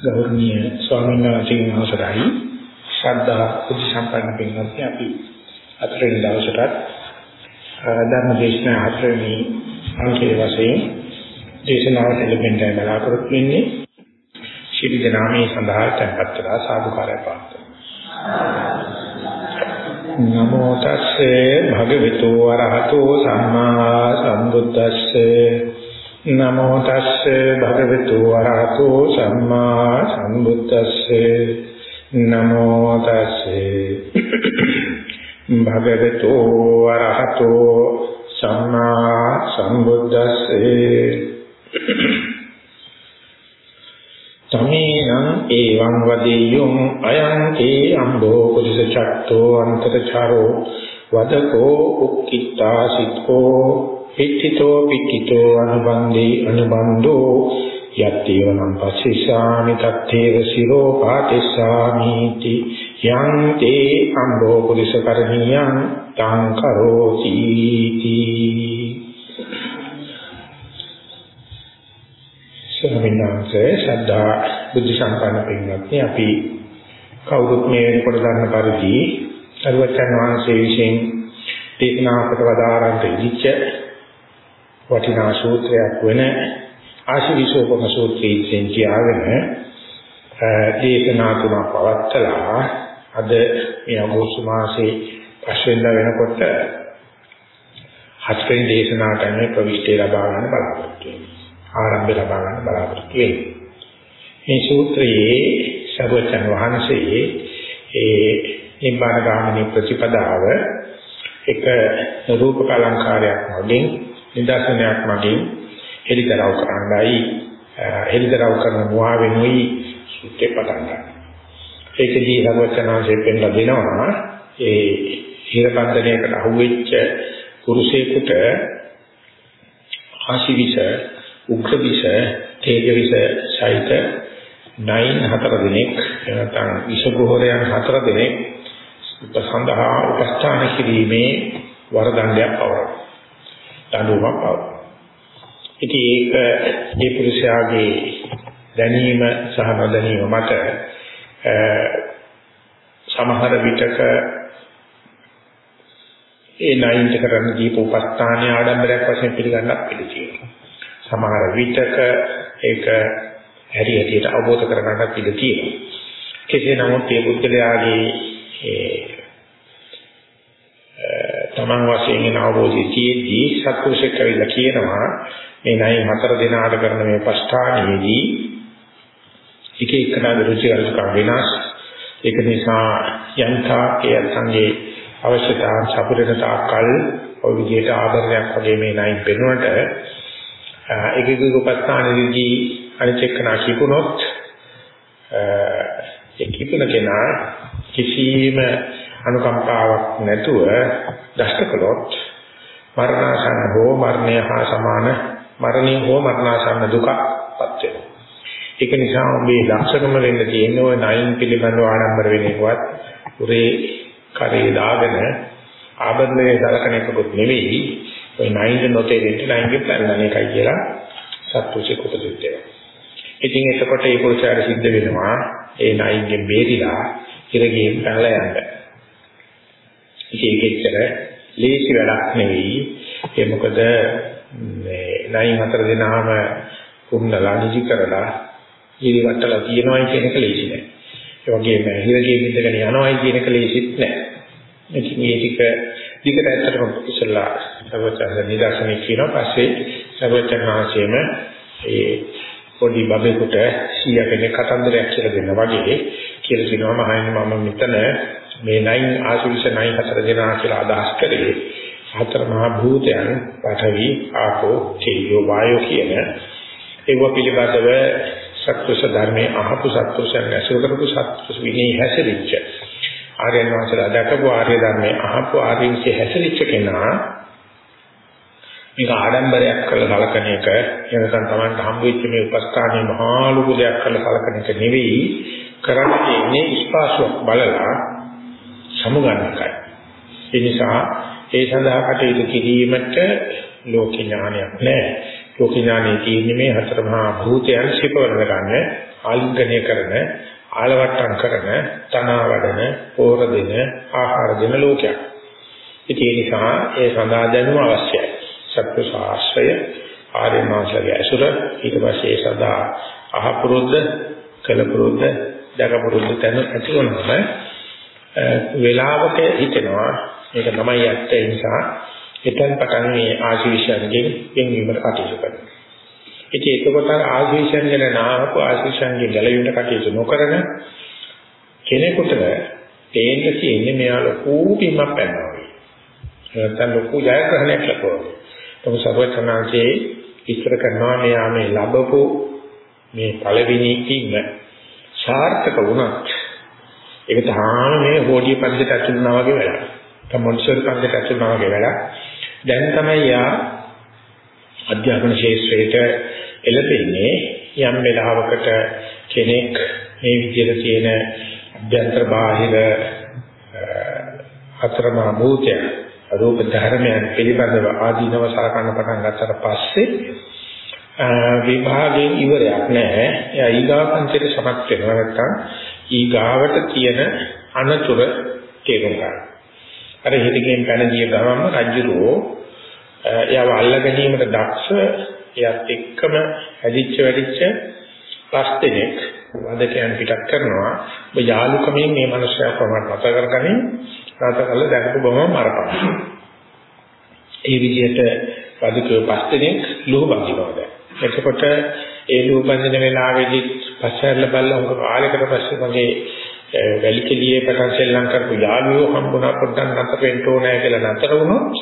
ගෞරවනීය ස්වාමීන් වහන්සේගේ අවසරයි. ශ්‍රද්ධා බුද්ධ සම්පන්න පින්වත්නි අපි අතරින් දවසට ධර්ම දේශනා හතරවෙනි අංකයේ වශයෙන් දේශනාවට ලැබෙන්න බලාපොරොත්තු වෙන්නේ. ශිරු දනාමේ සඳහා tempත් වෙලා සාදුකාරය පාත්ත නමෝ තස්සේ භගවතු වරහතෝ සම්මා සම්බුද්දස්සේ නමෝ තස්සේ භගවතු වරහතෝ සම්මා සම්බුද්දස්සේ. නමෝ තස්සේ භගවතු වරහතෝ සම්මා සම්බුද්දස්සේ. තමේනං එවං වදෙය්‍යං අයං තේ අම්බෝ කුසස චත්තෝ අන්තරචාරෝ. වදකෝ උක්කිට්ඨා සිතෝ පිට්ඨිතෝ පිට්ඨිතෝ අනුබන්දී අනුබන්දෝ යත්තේවනම් පස්සිසාමි තත්තේව සිරෝ පාටිසාමි ති යං තේ අම්බෝ පුරිස කරණියං තං කරෝති තී. ස්වාමීනාංශේ ශ්‍රද්ධා බුද්ධ සම්පන්න පින්වත්නි අපි කවුරුත් මේ වෙනකොට ගන්න පරිදි සර්වචන් වහන්සේ විසින් දේශනාකට වදාරන්ට ඉදිච්ච වටිනා සූත්‍රයක් වෙන ආශිවිසෝපම සූත්‍රයෙන් කියගෙන දේශනා තුනක් පවත්තලා අද මේ අගෝස්තු මාසේ පස්වෙනිදා වෙනකොට හත්වෙනි දේශනාවට මේ ප්‍රවිෂ්ඨය ලබා ගන්න බලාපොරොත්තු වෙනවා. ආරම්භය ලබා ගන්න බලාපොරොත්තු වෙනවා. මේ සූත්‍රයේ සර්වචන් වහන්සේ ඒ නිබ්බාන ගාමිනී ප්‍රතිපදාව එක රූප කලංකාරයක් වගේ නිදර්ශනයක් මගින් හෙලිදරව් කරන්නයි හෙලිදරව් කරන මුවා වෙනුයි සුත්තේ පටන් ගන්න. ඒකදී සර්වචනාංශයෙන් පෙන්නලා දෙනවා ඒ හිරපන්දනයකට අහුවෙච්ච පුරුෂයෙකුට ආශිවිස උග්‍රවිස තේජවිස සහිත නයින් හතර දිනක් එනතන් විෂගෝහරයන් හතර දිනක් උපසඳහා උපස්ථාන කිරීමේ වරදණ්ඩයක් පවරනවා. දඬුවමක් පවතී. ඉතින් ඒක මේ පුරුෂයාගේ දැනීම සහ නොදැනීම මත සමහර විටක ඒ නයින්ට කරන දීප උපස්ථානයේ ආඩම්බරයක් වශයෙන් පිළිගන්නත් පිළිතියි. සමහර විටක ඒක හැරි හැටියට අවබෝධ කරගන්නත් පිළිතියි. කෙසේ නමුත් මේ පුද්ගලයාගේ තමන් වශයෙන් එන අවබෝධයේදී සත්පුරුෂෙක් කවිලා කියනවා මේ නයි හතර දෙනාට කරන මේ පස්ථානයේදී එක එකනාගේ රුචි අරුචිකම් වෙනස්. ඒක නිසා යන්තා ඒ සංගේ අවශ්‍යතාව සපුරන තාකල් ඔය විදිහට ආදරයක් වගේ මේ නයි පෙනුනට ඒකේ උපස්ථානයේදී අනිත් එක්කනා කිපුණොත් ඒ කිපුණ කෙනා කිසිම අනුකම්පාවක් නැතුව දෂ්ට කළොත් මරණාසන්න හෝ මරණය හා සමාන මරණය හෝ මරණාසන්න දුකපත් වෙනවා. ඒක නිසා මේ ලක්ෂණම වෙන්න තියෙන ඔය නයින් පිළිබඳව ආඩම්බර වෙන එකවත් උරේ කරේ දාගෙන ආබන්දේ දරකන එකකුත් නෙවෙයි ඔය නයින් නොතේරෙන්න නයින්ගේ ප්ලෑන් එකයි කියලා සත්‍තුසේ කුපදිටේ. ඉතින් එතකොට ඒ පුරුෂයාට සිද්ධ වෙනවා ඒ නයින්ගෙන් බේරිලා ඉරගෙන් පැනලා යන්න. ඒකෙච්චර ලේසි වැඩක් නෙවෙයි. ඒ මොකද මේ නයින් හතර දෙනාම කුම්නලා නිදි කරලා ඉරිවට්ටලා තියනවායි කියන එක ලේසි නෑ. ඒ වගේම හිරගේ මිදගෙන යනවායි කියන එක ලේසිත් නෑ. ඉතින් මේ ටික දිගට ඇත්තටම ඉස්සලා සර්වචන්ද නිදර්ශනය කියනවා පස්සේ සර්වචන් වහන්සේම ඒ පොඩි බබෙකුට සීයා කෙනෙක් කතන්දරයක් කියලා දෙන්න වගේ කියලා කියනවා මහන්නේ මම මෙතන මේ නයින් ආශිවිෂ නයින් හතර දෙනා කියලා අදහස් කරේ හතර මහා භූතයන් පඨවි ආපෝ තේජෝ වායෝ කියන ඒව පිළිබඳව සත්‍වස ධර්මයේ අහපු සත්‍වසයන් ඇසුරු කරපු සත්‍වස විනී හැසිරිච්ච. ආර්යයන් වහන්සේලා දැකපු ආර්ය ධර්මයේ අහපු ආර්යන්සේ හැසිරිච්ච කෙනා මේක ආඩම්බරයක් කරලා සලකන එක. එනකන් Tamanට හම්බ වෙච්ච මේ උපස්ථානයේ මහා ලොකු දෙයක් කරලා සලකන එක නෙවෙයි. කරන්නේ ඉන්නේ ස්පාසුවක් බලලා සමුගන්න එකයි. ඒ නිසා ඒ සඳහා කටයුතු කිරීමට ලෝක ඥානයක් නැහැ. ලෝක ඥානයේ තියෙන්නේ මේ හතර මහා භූතයන් සිපවන ගන්න ආලිංගනය කරන ආලවට්ටම් කරන තනවා වඩන පෝර දෙන ආහාර දෙන ලෝකයක්. ඉතින් ඒ නිසා ඒ සඳහා දැනුම අවශ්‍යයි. සත්‍ය ශාස්ත්‍රය ආර්ය මාර්ගයේ අසුර ඊට පස්සේ සදා අහපුරුද්ද කලපුරුද්ද දකපුරුද්ද තන ඇති වෙනවම වේලාවක හිතෙනවා මේක තමයි ඇත්ත ඒ නිසා එතෙන් පටන් මේ ආශීර්වාදයෙන් වෙනවීමට කටයුතු කරනවා. ඉතින් එතකොට ආශීර්වාදයෙන් ගැන නාමක ආශීර්වාදයෙන් ගැලවීමට කටයුතු නොකරන කෙනෙකුට තේන්න තියෙන්නේ මෙයා ලොකු බිමක් පැනනවා. නැත්නම් ලොකු ජයග්‍රහණයක් ලබනවා. තම සර්වචනාංශයේ ඉස්තර කරනවා මෙයා මේ ලැබපු මේ පළවෙනි කිම්ම සාර්ථක වුණත් ඒක තාම මේ හෝඩිය පන්දට ඇතුළුනා වගේ වැඩක්. තමොන්සර් පන්දට ඇතුළුනා වගේ වැඩක්. දැන් තමයි යා අධ්‍යාපන ශාස්ත්‍රයට එළඹෙන්නේ යම් වෙලාවකට කෙනෙක් මේ විදිහට තියෙන අභ්‍යන්තර බාහිර අතරමා භූතය රූප ධර්මයන් පිළිබඳව ආදීනව සලකන්න පටන් ගත්තට පස්සේ විභාගයෙන් ඉවරයක් නැහැ. එයා ඊගා පන්තියට සමත් වෙනවා නැත්නම් ඊගාවට තියෙන අනතුරු තේරුම් ගන්න. අර හිතකින් පැනගිය ගමන්ම රජුරෝ එයාව අල්ල ගැනීමට දක්ෂ එයත් එක්කම හැදිච්ච වැඩිච්ච පස් දෙනෙක් වදකයන් පිටක් කරනවා. ඔබ යාලුකමින් මේ මනුස්සයා කොහොමද මත කරගන්නේ? රාත කළ දැකපු බවම මරපන්. ඒ විදිහට වදකයෝ පස් දෙනෙක් ලුහු බඳිනවා දැන්. එතකොට ඒ ලුහු බඳින වෙලාවේදී පස්සෙල්ල බල්ලා උඹ කාලයකට පස්සේ මගේ වැලිකලියේ පටන් සෙල්ලම් කරපු යාළුවෝ හම්බුණා පොඩ්ඩක් නැතර වෙන්න ඕනෑ කියලා නැතර වුණොත්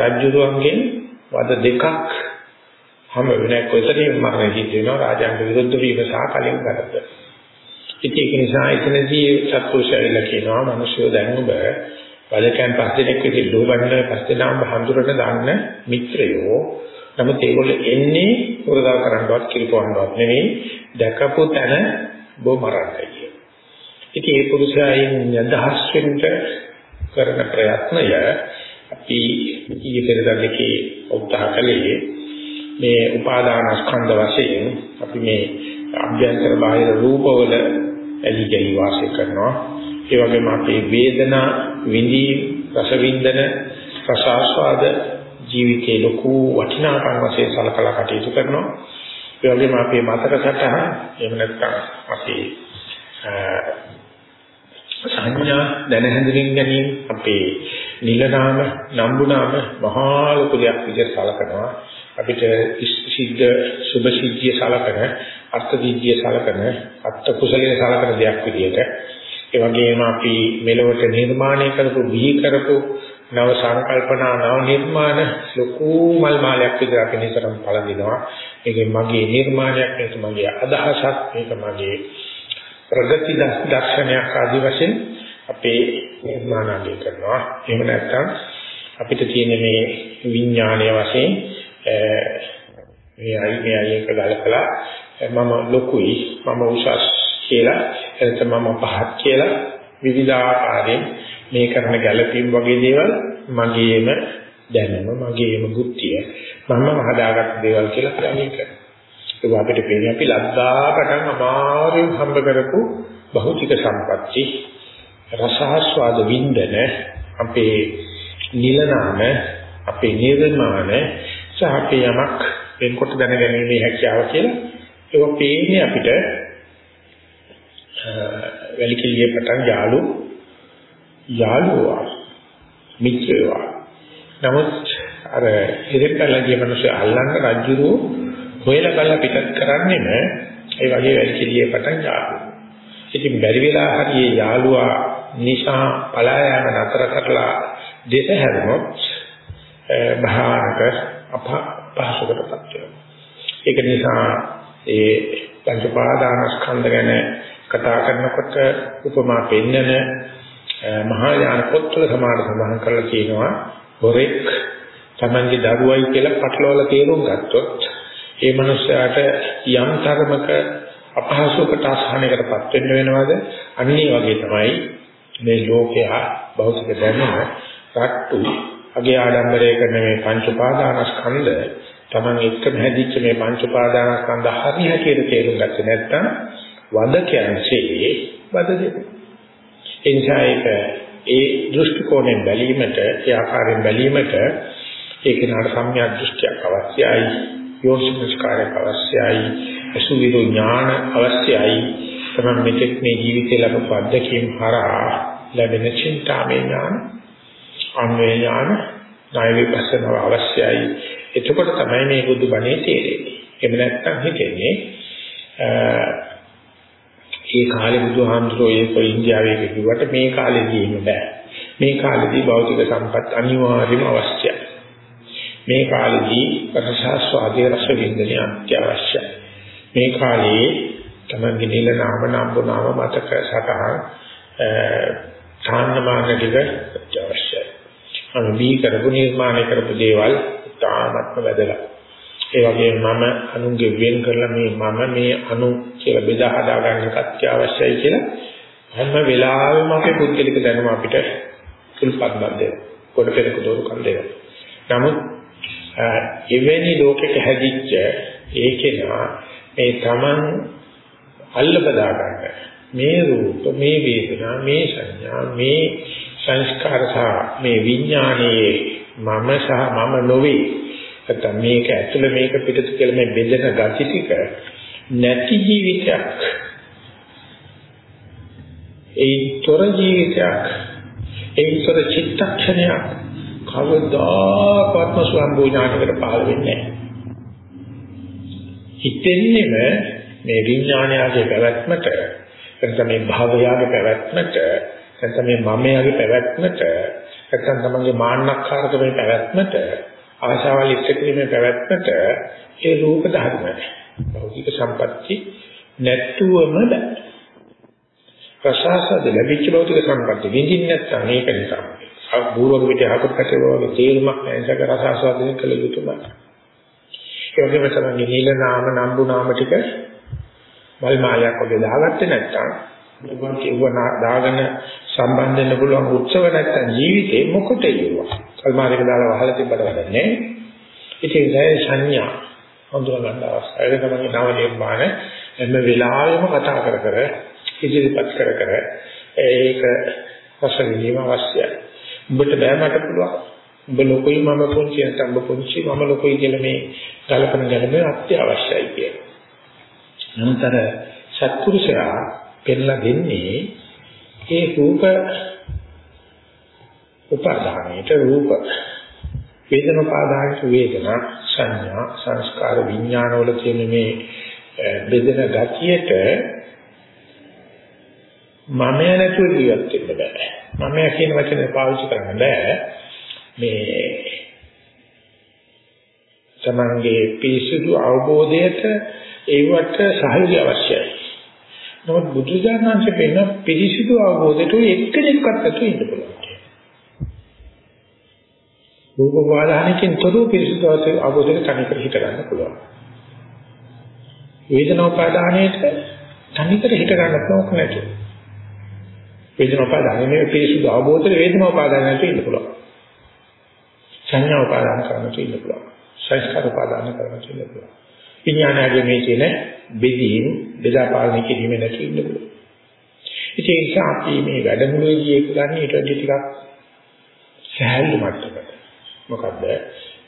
රජුරුවන්ගෙන් වද දෙකක් හැම වෙලේ කොතනින් මරණ හිත වෙනවා රාජාංග විරුද්ධ වීම සහ කලින් කරද්ද. ඉතින් ඒක නිසා එතනදී සත්පුරුෂයල කියනවා මිනිස්සු දැන් ඔබ වදකයන් පස් දෙනෙක් විදිහට ලෝබන්න පස් දෙනාම හඳුරන දාන්න මිත්‍රයෝ නමුත් ඒගොල්ලෝ එන්නේ උරදා කරන්නවත් කිරිපවන්නවත් නෙවෙයි දැකපු තැන බෝ මරන්නයි කියන. ඉතින් ඒ පුරුෂයන් යදහස් වෙන්න කරන ප්‍රයත්නය අපි ඊයේ පෙරදා දෙකේ උත්සාහ කළේ මේ උපාදාන ස්කන්ධ වශයෙන් අපි මේ අභ්‍යන්තර බාහිර රූපවල ඇලි ගලි වාසය කරනවා ඒ වගේම අපේ වේදනා විඳීම් රස විඳන රසාස්වාද ජීවිතේ ලොකු වටිනාකම් වශයෙන් සලකලා කටයුතු කරනවා. ඒ වගේම අපේ මතක සටහන එහෙම නැත්නම් අපේ සංඥා දැන හැඳින්වීම ගැනීම අපේ නිලනාම නම්බුනාම මහා ලොකු දෙයක් විදිහට සලකනවා. අපිට සිද්ධ සුභ සිද්ධිය සලකන අර්ථ විද්‍ය සලකන අර්ථ කුසලයේ සලකන දෙයක් විදිහට. ඒ වගේම අපි මෙලොවට නිර්මාණය කරපු බිහි කරපු නව සංකල්පනා නව නිර්මාණ ලොකු මල් මාලයක් විතර අපි නිතරම පළඳිනවා. මේක මගේ නිර්මාණයක් මේක මගේ අදහසක් මේක මගේ ප්‍රගති දර්ශනයක් ආදී වශයෙන් අපේ නිර්මාණාලය කරනවා. එහෙම නැත්නම් අපිට තියෙන මේ විඥානයේ වශයෙන් මේ අයි මේ අයි එක ගලකලා මම ලොකුයි මම උසස් කියලා එතන මම පහත් කියලා විවිධාකාරයෙන් මේ කරන ගැළපීම් වගේ දේවල් මගේම දැනුම මගේම බුද්ධිය. මම හදාගත්ත දේවල් කියලා ප්‍රමින් කරනවා ඒක අපිට පේන්නේ අපි ලද්දාකටම අමාරුවෙන් හම්බ කරපු භෞතික සම්පatti රසාස්වාද වින්දන අපේ නිලනාම අපේ නිර්මාණ සහ අපේ යමක් වෙනකොට දැනගැනීමේ හැකියාව කියලා ඒක පේන්නේ අපිට වැලිකිළියේ පටන් යාළු යාළුවා මිත්‍රයෝ නමුත් අර ඉරෙප්පලගේ මිනිස්සු අල්ලන්න රජුරෝ හොයලා බලලා පිටත් කරන්නේම ඒ වගේ වැලිකිළියේ පටන් යාළුවා ඉතින් බැරි වෙලා හරියේ යාළුවා නිසා පලා යාම නතර කරලා දෙස හැරුණොත් භානක අපහසුකටපත් වෙනවා. ඒක නිසා ඒ පංච පාදානස්කන්ධ ගැන කතා කරනකොට උපමා පෙන්නන මහා යාන පොත්වල සමාන සඳහන් කරලා කියනවා හොරෙක් තමන්ගේ දරුවයි කියලා පටලවලා තේරුම් ගත්තොත් ඒ මනුස්සයාට යම් තරමක අපහසුකට අසහනයකටපත් වෙන්න වෙනවද? අනිත් වගේ තමයි මේ ලෝකයා භෞතික දැනුම රට්ටු අගේ ආඩම්බරය කරන මේ පංච පාදානස්කන්ධ Taman එක්කම හැදිච්ච මේ පංච උපාදානස්කන්ධ හරි හැටියට තේරුම් ගත්තේ නැත්නම් වද කියන්නේ වද දෙක. එනිසා ඒක ඒ දෘෂ්ටි කෝණයෙන් බැලීමට ඒ ආකාරයෙන් බැලීමට ඒක නාට සම්‍යක් දෘෂ්ටියක් අවශ්‍යයි යෝනිසමස්කාරයක් අවශ්‍යයි අසුවිදු ඥාන අවශ්‍යයි. තමයි මෙතෙක් මේ ජීවිතේ ලැබපු අත්දැකීම් හරහා ලැබෙන චින්තාමය ඥාන අන්වේ ඥාන ණය විපස්සනාව අවශ්‍යයි. එතකොට තමයි මේ බුදු බණේ තේරෙන්නේ. එහෙම නැත්නම් හිතෙන්නේ ඒ කාලේ බුදුහාමුදුරෝ ඒක ඉන්දියාවේ කිව්වට මේ කාලේදී එහෙම බෑ. මේ කාලේදී භෞතික සම්පත් අනිවාර්යම අවශ්‍යයි. මේ කාලේදී රසාස්වාදයේ රස විඳින අත්‍යවශ්‍යයි. මේ කාලේ තමන්ගේ නිල නාම නම්බු නාම මතක සටහන් ථාන්නමාන ටික අත්‍යවශ්‍යයි. අනුබී කරපු නිර්මාණය කරපු දේවල් තාමත්ම වැදගත්. ඒ වගේම මම අනුන්ගේ වෙන් කරලා මේ මම මේ අනු කියලා බෙදා හදා ගන්න එකත් අවශ්‍යයි කියලා හැම වෙලාවෙම අපේ පුද්ගලික දැනුම අපිට කුල්පත් බද්දේ කොට පෙරක දෝරුකම් දෙනවා. නමුත් එවැනි ලෝකයක හැදිච්ච ඒකේනා මේ Taman අල්ල බදා ගන්න මේ රූප මේ වේදනා මේ සංඥා මේ සංස්කාර සහ මේ විඥානයේ මම සහ මම නොවේ නැත්නම් මේක ඇතුළ මේක පිටත කියලා මේ බෙදෙන gati ටික නැති ජීවිතයක් ඒතර ජීවිතයක් ඒතර චිත්තක්ෂණයක් කවදාකවත්ම ස්වම්භූ ඥානකට පහළ වෙන්නේ නැහැ. හිතෙන්නේම මේ විඥානයගේ පැවැත්මට නැත්නම් මේ භාවයාගේ පැවැත්මට නැත්නම් මේ මමයාගේ පැවැත්මට නැත්නම් තමන්ගේ මාන්නක්කාරකමේ පැවැත්මට ආශාවල් ඉස්සකිරීමේ පැවැත්මට ඒ රූප ධර්ම භෞතික සම්පatti නැත්තුවම බෑ. ප්‍රසාසද ලැබිච්ච භෞතික සම්පatti විඳින්න නැත්නම් මේක නිසා. බූරෝග පිට හකුත් වගේ තේරුමක් නැසක රසාස්වාදනය කළ යුතුමයි. ඒ වගේම තමයි නිල නාම නම්බු නාම ටික මල් මාලයක් වගේ දාගත්තේ නැත්නම් මොකක්ද කියවනා දාගෙන සම්බන්ධ වෙන්න පුළුවන් උත්සව නැත්නම් ජීවිතේ මොකටද යුවා. කල්මාරයක දාලා වහලා තිබ්බට වැඩක් නැහැ. ඉතින් ඒ සංඥා හඳුනා ගන්න අවශ්‍යයි. ඒක තමයි නව නිර්මාණ හැම වෙලාවෙම කතා කර කර ඉදිරිපත් කර කර ඒක රස විඳීම අවශ්‍යයි. ඔබට බෑ මට පුළුවන්. ඔබ ලොකුයි මම පුංචි නැත්නම් ඔබ පුංචි මම ලොකුයි කියලා මේ කල්පන ගැනීම අත්‍යවශ්‍යයි කියලා. නමුතර සත්පුරුෂයා පෙන්ලා දෙන්නේ ඒ රූප උපාදානයට රූප. වේදන උපාදානයට වේදනා සංඥා සංස්කාර විඥාන වල තියෙන මේ බෙදෙන ගතියට මම නැතුව ජීවත් වෙන්න බෑ. මම කියන වචනේ පාවිච්චි කරන්න බෑ. මේ තමන්ගේ පිරිසුදු අවබෝධයට ඒවට සහයෝගය අවශ්‍යයි. නමුත් බුදුජානනාංශ පෙන්න පිරිසිදු අවබෝධයට එක්කෙනෙක්වත් නැතුව ඉන්න පුළුවන්. රූප වාදානකින් තොරව පිරිසිදු අවබෝධයට තනිකර හිත ගන්න පුළුවන්. වේදනා උපාදානයේට තනිකර හිත ගන්නත් ඕක නැතු. වේදනා උපාදානයේ පිරිසිදු අවබෝධයට වේදනා උපාදානයට ඉන්න පුළුවන්. සංඥා උපාදාන කරන්නට ඉන්න පුළුවන්. සංස්කාර උපාදාන කරන්නට ඉන්න පුළුවන්. විඥානයේ මේ කියන බෙදීම් බෙදා පාලනය කිරීම නැති ඉන්න පුළුවන්. ඉතින් ඒ නිසා අපි මේ වැඩමුළුවේදී ඒක ගන්න ඊට වඩා ටිකක් සහැල්ලු මට්ටමකට. මොකද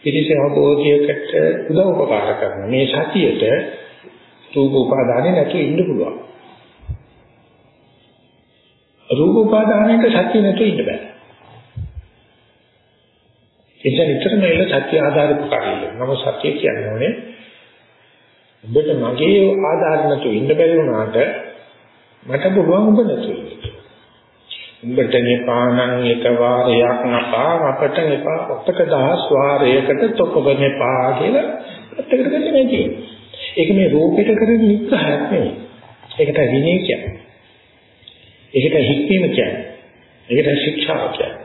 පිටිස අවබෝධයකට උදව් උපකාර කරන මේ සතියට රූප උපාදානෙ නැතුව ඉන්න පුළුවන්. රූප උපාදානයක සත්‍ය නැතුව ඉන්න බෑ. එතන නිතරම එළ සත්‍ය ආධාරිත කාර්යය. නම සත්‍ය කියන්නේ ඔබට මගේ ආධාර නැතුව ඉන්න බැරි වුණාට මට පුළුවන් ඔබ නැතුව ඉන්න. උඹට නිපානං එක වාරයක් නපා අපට එපා අපට දහස් වාරයකට තොපබනපා කියලා පැත්තකට ගන්න නැති. ඒක මේ රූපෙට කරන නිග්‍රහයක් නෙවෙයි. ඒකට විනය කියන්නේ. ඒකට හික්මීම කියන්නේ. ඒකට ශික්ෂාව කියන්නේ.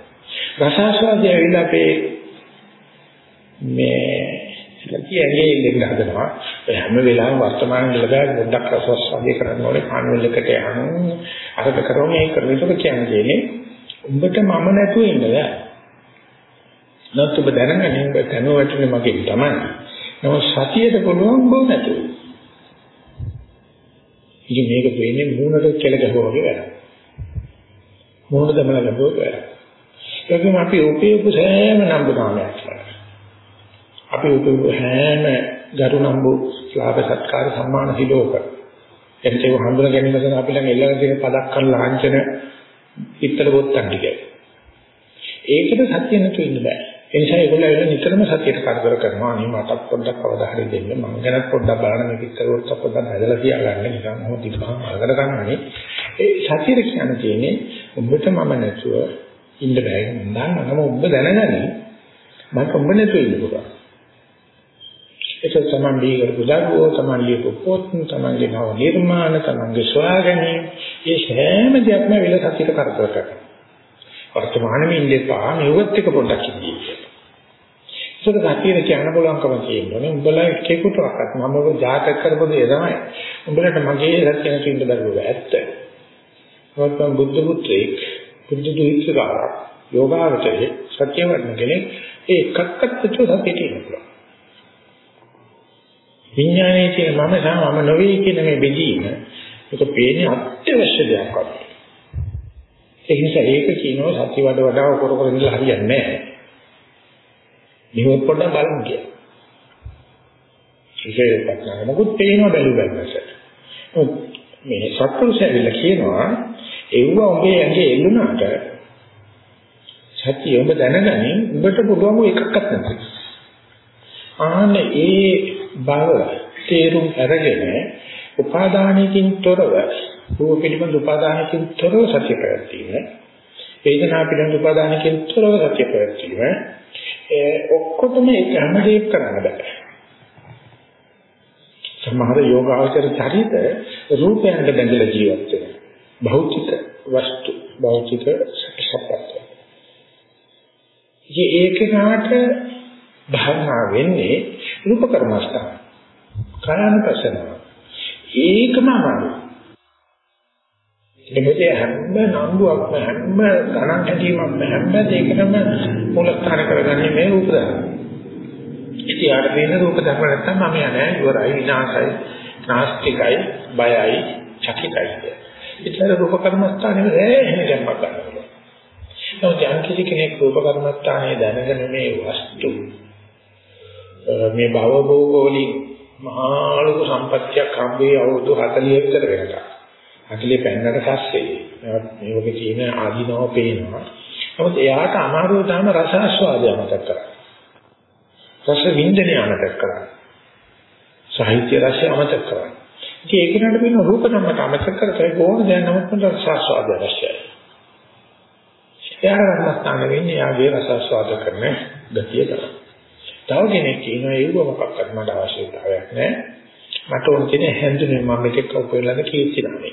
රසාස්වාදය ඇවිල්ලා අපේ මේ නැති ඇඟේ ඉන්න හදනවා. ඒ හැම වෙලාවෙම වර්තමාන නිලදා ගොඩක් රසස් වගේ කරන්න ඕනේ කාන්වල එකට යන අරක කරෝ මේ කරන එක කියන්නේ උඹට මම නැතුව ඉන්න බෑ. නැත්නම් ඔබ දැනගන්නේ ඔබ දැනුවටනේ මගේ තමයි. නමුත් සතියට පුළුවන් බෝ නැතුව. ඉතින් මේක වෙන්නේ මූණට කෙල ගහුවා වගේ වැඩක්. මූණ දමල ගහුවා වැඩක්. ඒකම අපි උපයපු සෑම නම්බුනාමයක් අපි උපයපු හැම ගරු නම්බු ලාභ සත්කාර සම්මාන සිලෝක එතේ හඳුන ගැනීම සඳහා අපි ළඟ එල්ලගෙන තියෙන පදක් කන් ලාංඡන පිටතල බොත්තම් ටික. ඒකට සත්‍ය නැතු ඉන්න බෑ. ඒ නිසා ඒගොල්ලෝ ඇවිල්ලා නිතරම සත්‍යයට කරදර කරනවා. අනේ මට පොඩ්ඩක් අවදා හරි දෙන්න. මම ගැන පොඩ්ඩක් බලන්න මේක කරුවොත් පොඩ්ඩක් හදලා තියාගන්න නිකන් මොහොත ඉස්සහම අරකට ගන්නනේ. ඒ සත්‍යෙට කියන්න තියෙන්නේ ඔබට මම නැතුව ඉන්න බෑ. මම දන්නවා ඔබ දැනගනි. මම ඔබ නැතුව ඉන්න පුළුවන්. ඒක තමයි දී කරපු දරුවෝ, තමයි ලියපු පොත්, තමන්ගේ නව නිර්මාණ, තමන්ගේ සොයා ගැනීම, මේ හැම දෙයක්ම වෙල සත්‍යට කරදර කරනවා. වර්තමානයේ ඉඳපා මෙවත් එක පොඩ්ඩක් ඉන්නේ. ඒක සතියේ කියන්න බලංකම තියෙන්නේ. උඹලා කෙකුටවත් මම ඔබ ජාතක කරපු දේ තමයි. උඹලට මගේ සත්‍ය නැති ඉන්න බැරුව ඇත්ත. වත්නම් බුද්ධ පුත්‍රයෙක් බුද්ධ දුහිතකාරක් යෝගාවචරයේ සත්‍ය වර්ණ කෙනෙක් ඒ එකක්වත් සත්‍යයට ඉන්නවා. විඥානයේ තියෙන මම සහ මම නොවේ කියන මේ බෙදීම ඒක පේන්නේ අත්‍යවශ්‍ය දෙයක් වගේ. ඒ නිසා ඒක කියනවා සත්‍ය වඩ වඩා කර කර ඉඳලා හරියන්නේ නැහැ. මේක පොඩ්ඩක් බලමු කියලා. ඒකත් නෑ මොකුත් පේනවා බැලු බැලමට. මේ සත්පුරුෂයවිල කියනවා එව්ව ඔබේ ඇඟේ එල්ලුණාට සත්‍ය ඔබ දැනගනින් ඔබට පුළුවන් එකක්වත් නැති. ආන්න ඒ බව තේරුම් අරගෙන උපාදානයකින් තොරව රූප පිළිබඳ උපාදානකින් තොරව සත්‍ය පැවැත්වීම වේදනා පිළිබඳ උපාදානකින් තොරව සත්‍ය පැවැත්වීම ඒ ඔක්කොටම ඒක හැමදේම කරන්න බෑ. සමහර යෝගාචර චරිත රූපයන්ට බැඳලා ජීවත් වෙනවා. භෞතික වස්තු භෞතික සප්පත් ඒක නාට භාවනා වෙන්නේ රූප කර්මස්ථාන කායනුපසන ඒකම අමාරුයි එමෙතේ හැම නම්බුවක්ම හැම ගණන් හැදීමක්ම හැම දෙයකම මූලස්ථාන කරගන්නේ මේ රූප ධර්ම. ඉතින් ආර වෙන රූප ධර්ම නැත්තම් මම යන්නේ ඉවරයි විනාශයි නාස්තිකයි බයයි චකිතයි. ඉතින් රූප කර්මස්ථානේ එහෙම ගැම්මක් ගන්නවා. නමුත් යම් කිසි කෙනෙක් රූප කර්මස්ථානේ දැනගෙන මේ වස්තු මේ භව භෝගෝලි මහා ලොකු සම්පත්තියක් හම්බේ අවුරුදු 40 විතර වෙනකම්. අකලේ පැන්නට පස්සේ මේ වගේ තියෙන ආදීනව පේනවා. නමුත් එයාට අමාරුව තමයි රස ආස්වාදය අමතක කරන්නේ. රස වින්දනය අමතක කරන්නේ. සාහිත්‍ය රසය අමතක කරන්නේ. ඉතින් ඒක නට වෙන රූප ධර්මත අමතක කරලා ඕන දැන් නමුත් මට රස ආස්වාදය අවශ්‍යයි. එයාට රසස්ථාන වෙන්නේ යාගේ රස ආස්වාද කරන ගතිය තමයි. තව කෙනෙක් කියනවා ඒක මොකක්වත් මට අවශ්‍යතාවයක් නැහැ. මට ඕන තියෙන හැඳුනේ මම මේක උපයලාද කීර්ති නාමය.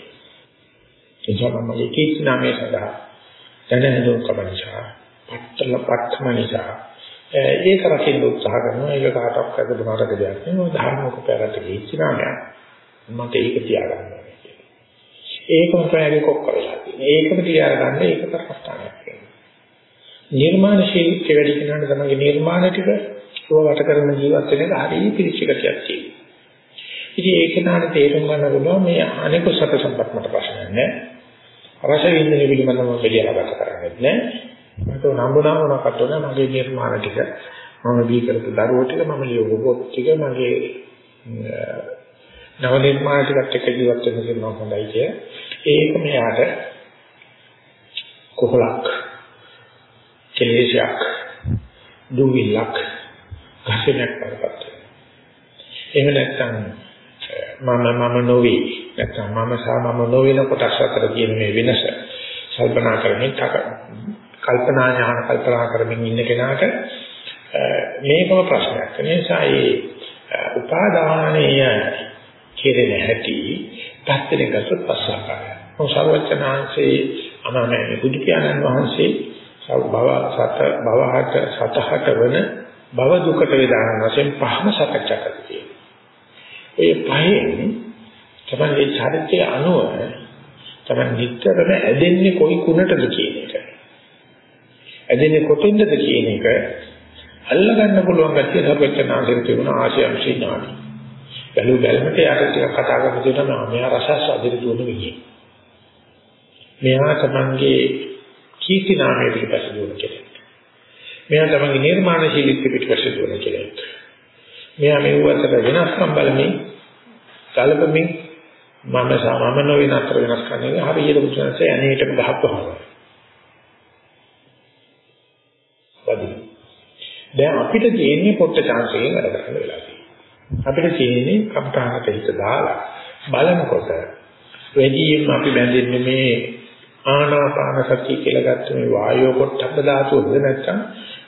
ඒ නිසා මම මේ කීර්ති නාමය සඳහා දැන හඳුන් කමනිසා පත්තල පත්තම නිසා ඒක රකින්න උත්සාහ කරනවා. ඒක කාටවත් කරද මාතක දෙයක් නෙවෙයි ධර්මක පැරට කීර්ති නාමයක්. මට ඒක තියාගන්න ඒකම ප්‍රයෝගික කොක්ක වෙලා තියෙනවා ඒකම තියාගන්න ඒක කරස්ථානයක් වෙනවා. නිර්මාණ ශීලී වැඩි කෙනාට තමයි නිර්මාණ ටික වට කරන ජීවත් වෙන එක හරිය පිළිචිකතියක් තියෙනවා ඉතින් ඒක නාන තේරුම් ගන්න පුළුවන් මේ අනිකු සත සම්පත් මට ප්‍රශ්නයක් නෑ. රස විඳින පිළිබඳව මම බෙදලා කරන්නේ නෑ. මට නම්බුනා මොනකට උනා මගේ නිර්මාණ ටික මම දී කරපු දරුවෝ ටික මම ලියපු පොත් ටික මගේ නව නිර්මාණ ටිකත් එක්ක ජීවත් වෙන්න කියනවා හොඳයි කිය. ඒක මෙයාට කොහලක් කෙලෙසයක් දුවිලක් කසිනක් කරපත්. එහෙම නැත්නම් මම මම නොවේ නැත්නම් මම සහ මම නොවන කොටස් අතර තියෙන මේ වෙනස කල්පනා කරමින් කල්පනා ඥාන කල්පනා කරමින් ඉන්න කෙනාට මේකම ප්‍රශ්නයක්. ඒ නිසා මේ උපාදානීය කෙරෙන හැටි පැත්තෙන් ගත්තොත් පස්සාකාරය. මොසාරවචනාංශේ අනමයේ බුදු පියාණන් වහන්සේ භව සත භවහට සතහට වන භව දුකට වේදාන වශයෙන් පහම සකච්ඡා කරලා ඒ පහෙන් තමයි චරිතය අනුව තමයි නිතරම ඇදෙන්නේ කොයි කුණටද කියන එක. ඇදෙන්නේ කොටින්ද කියන එක අල්ලගන්න පුළුවන් ගැතිය සර්වඥාන්සේ තිබුණ ආශයම්සී ඥානයි. බැලු බැලමට යාට ටිකක් කතා කරන්න දෙනවා මෙයා රසස් අදිරි දුවන විදිය. මෙයා තමන්ගේ කීර්ති නාමයේ පිටපස්ස දුවන කෙනෙක්. මෙයා තමන්ගේ නිර්මාණශීලීත්වය පිටපස්ස දුවන කෙනෙක්. මෙයා මේ වතර වෙනස්කම් බලමින් කලබමින් මම සමම නොවන අතර වෙනස් කරන්නේ හරියට බුදුන්සේ අනේටම ගහපුවා. වදින. දැන් අපිට තියෙන්නේ පොට්ට chance එකෙන් වැඩ කරන්න වෙලා තියෙනවා. අපිට තියෙන්නේ කම්පාහට හිත දාලා බලනකොට වැඩියෙන් අපි බැඳෙන්නේ මේ ආනාපාන සතිය කියලා ගත්ත මේ වායෝ පොට්ටබ්බ ධාතුවද නැත්නම්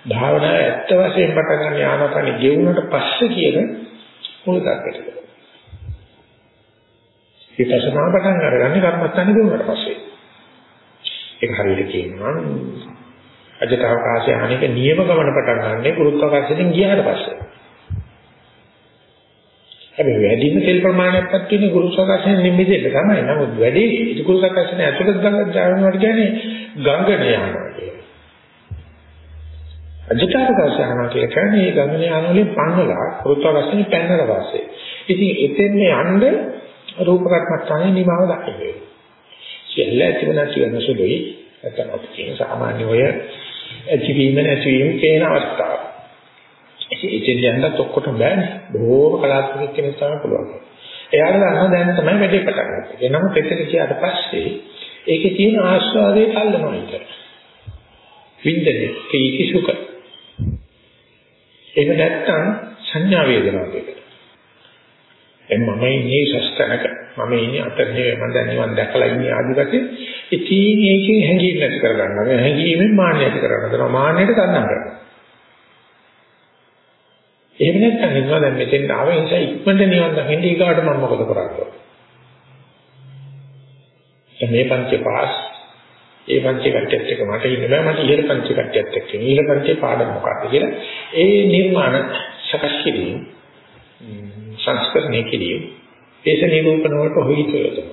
භාවනාව ඇත්ත වශයෙන් පටන් ගන්න ආනාපානෙ ගෙවුනට පස්සේ කියන මුල දක්කට. විපස්සනා පටන් අරගන්නේ කර්මස්ථානේ ගෙවුනට පස්සේ. ඒක හරියට කියනවා අජට අවකාශය අනේක නියම ගමන පටන් ගන්නනේ ගුරුත්වාකර්ෂණයෙන් ගියාට පස්සේ. හැබැයි වැඩිම තෙල් ප්‍රමාණයක්වත් තියෙන ගුරුත්වාකර්ෂණය නිමිදෙන්න තමයි. නමුත් වැඩි ගුරුත්වාකර්ෂණය ඇතුළත ගඟ දානවට කියන්නේ ගංගන යනවා කියන්නේ. අජට අවකාශය යනවා කියන්නේ ගංගන යන වලින් පන්නලා ගුරුත්වාකර්ෂණය පැනනට පස්සේ. ඉතින් එතෙන් යන්න රූප කර්මස්ථානයේ නිමාව දක්වන්නේ. සියල්ල ඇතිව නැති වෙන සුළුයි. නැත්නම් අපි කියන සාමාන්‍ය ඔය ඇතිවීම නැතිවීම පේන අවස්ථාව. ඉතින් යන්නත් ඔක්කොට බෑනේ. බොහෝම කලාත්මක කෙනෙක් තමයි පුළුවන්. එයාට දන්නවා දැන් තමයි වැඩේ පටන් ගන්න. එනම පෙතට කියාට පස්සේ ඒකේ තියෙන ආස්වාදයේ අල්ලනවා විතර. විඳින්නේ කීකි සුඛ. ඒක නැත්තම් සංඥා වේදනාවක් එකට. දැන් මම ඉන්නේ සස්තනක මම ඉන්නේ අතරේ මම දැන් නිවන් දැකලා ඉන්නේ ආදිපතේ ඉතින් ඒකෙන් හැංගීම් නැති කර ගන්නවා මේ හැංගීමෙන් මාන්නය ඇති කර ගන්නවා මාන්නයට තණ්හා කරනවා. එහෙම නැත්නම් ඉන්නවා දැන් මෙතෙන් ආව. නිසා ඉක්මනට නිවන් දකින්න ඊගාට මම මොකද කරන්නේ? මේ පංච පාස් ඒ පංච කට්ටියත් එක්ක මට ඉන්න බෑ මට ඉහළ පංච කට්ටියත් එක්ක ඉහළ පංචේ පාඩම මොකක්ද කියලා ඒ නිර්මාණ සකස් කිරීම සංස්කරණය කිරීම දේශ නිරූපණ වලට හොයිතු වෙනවා.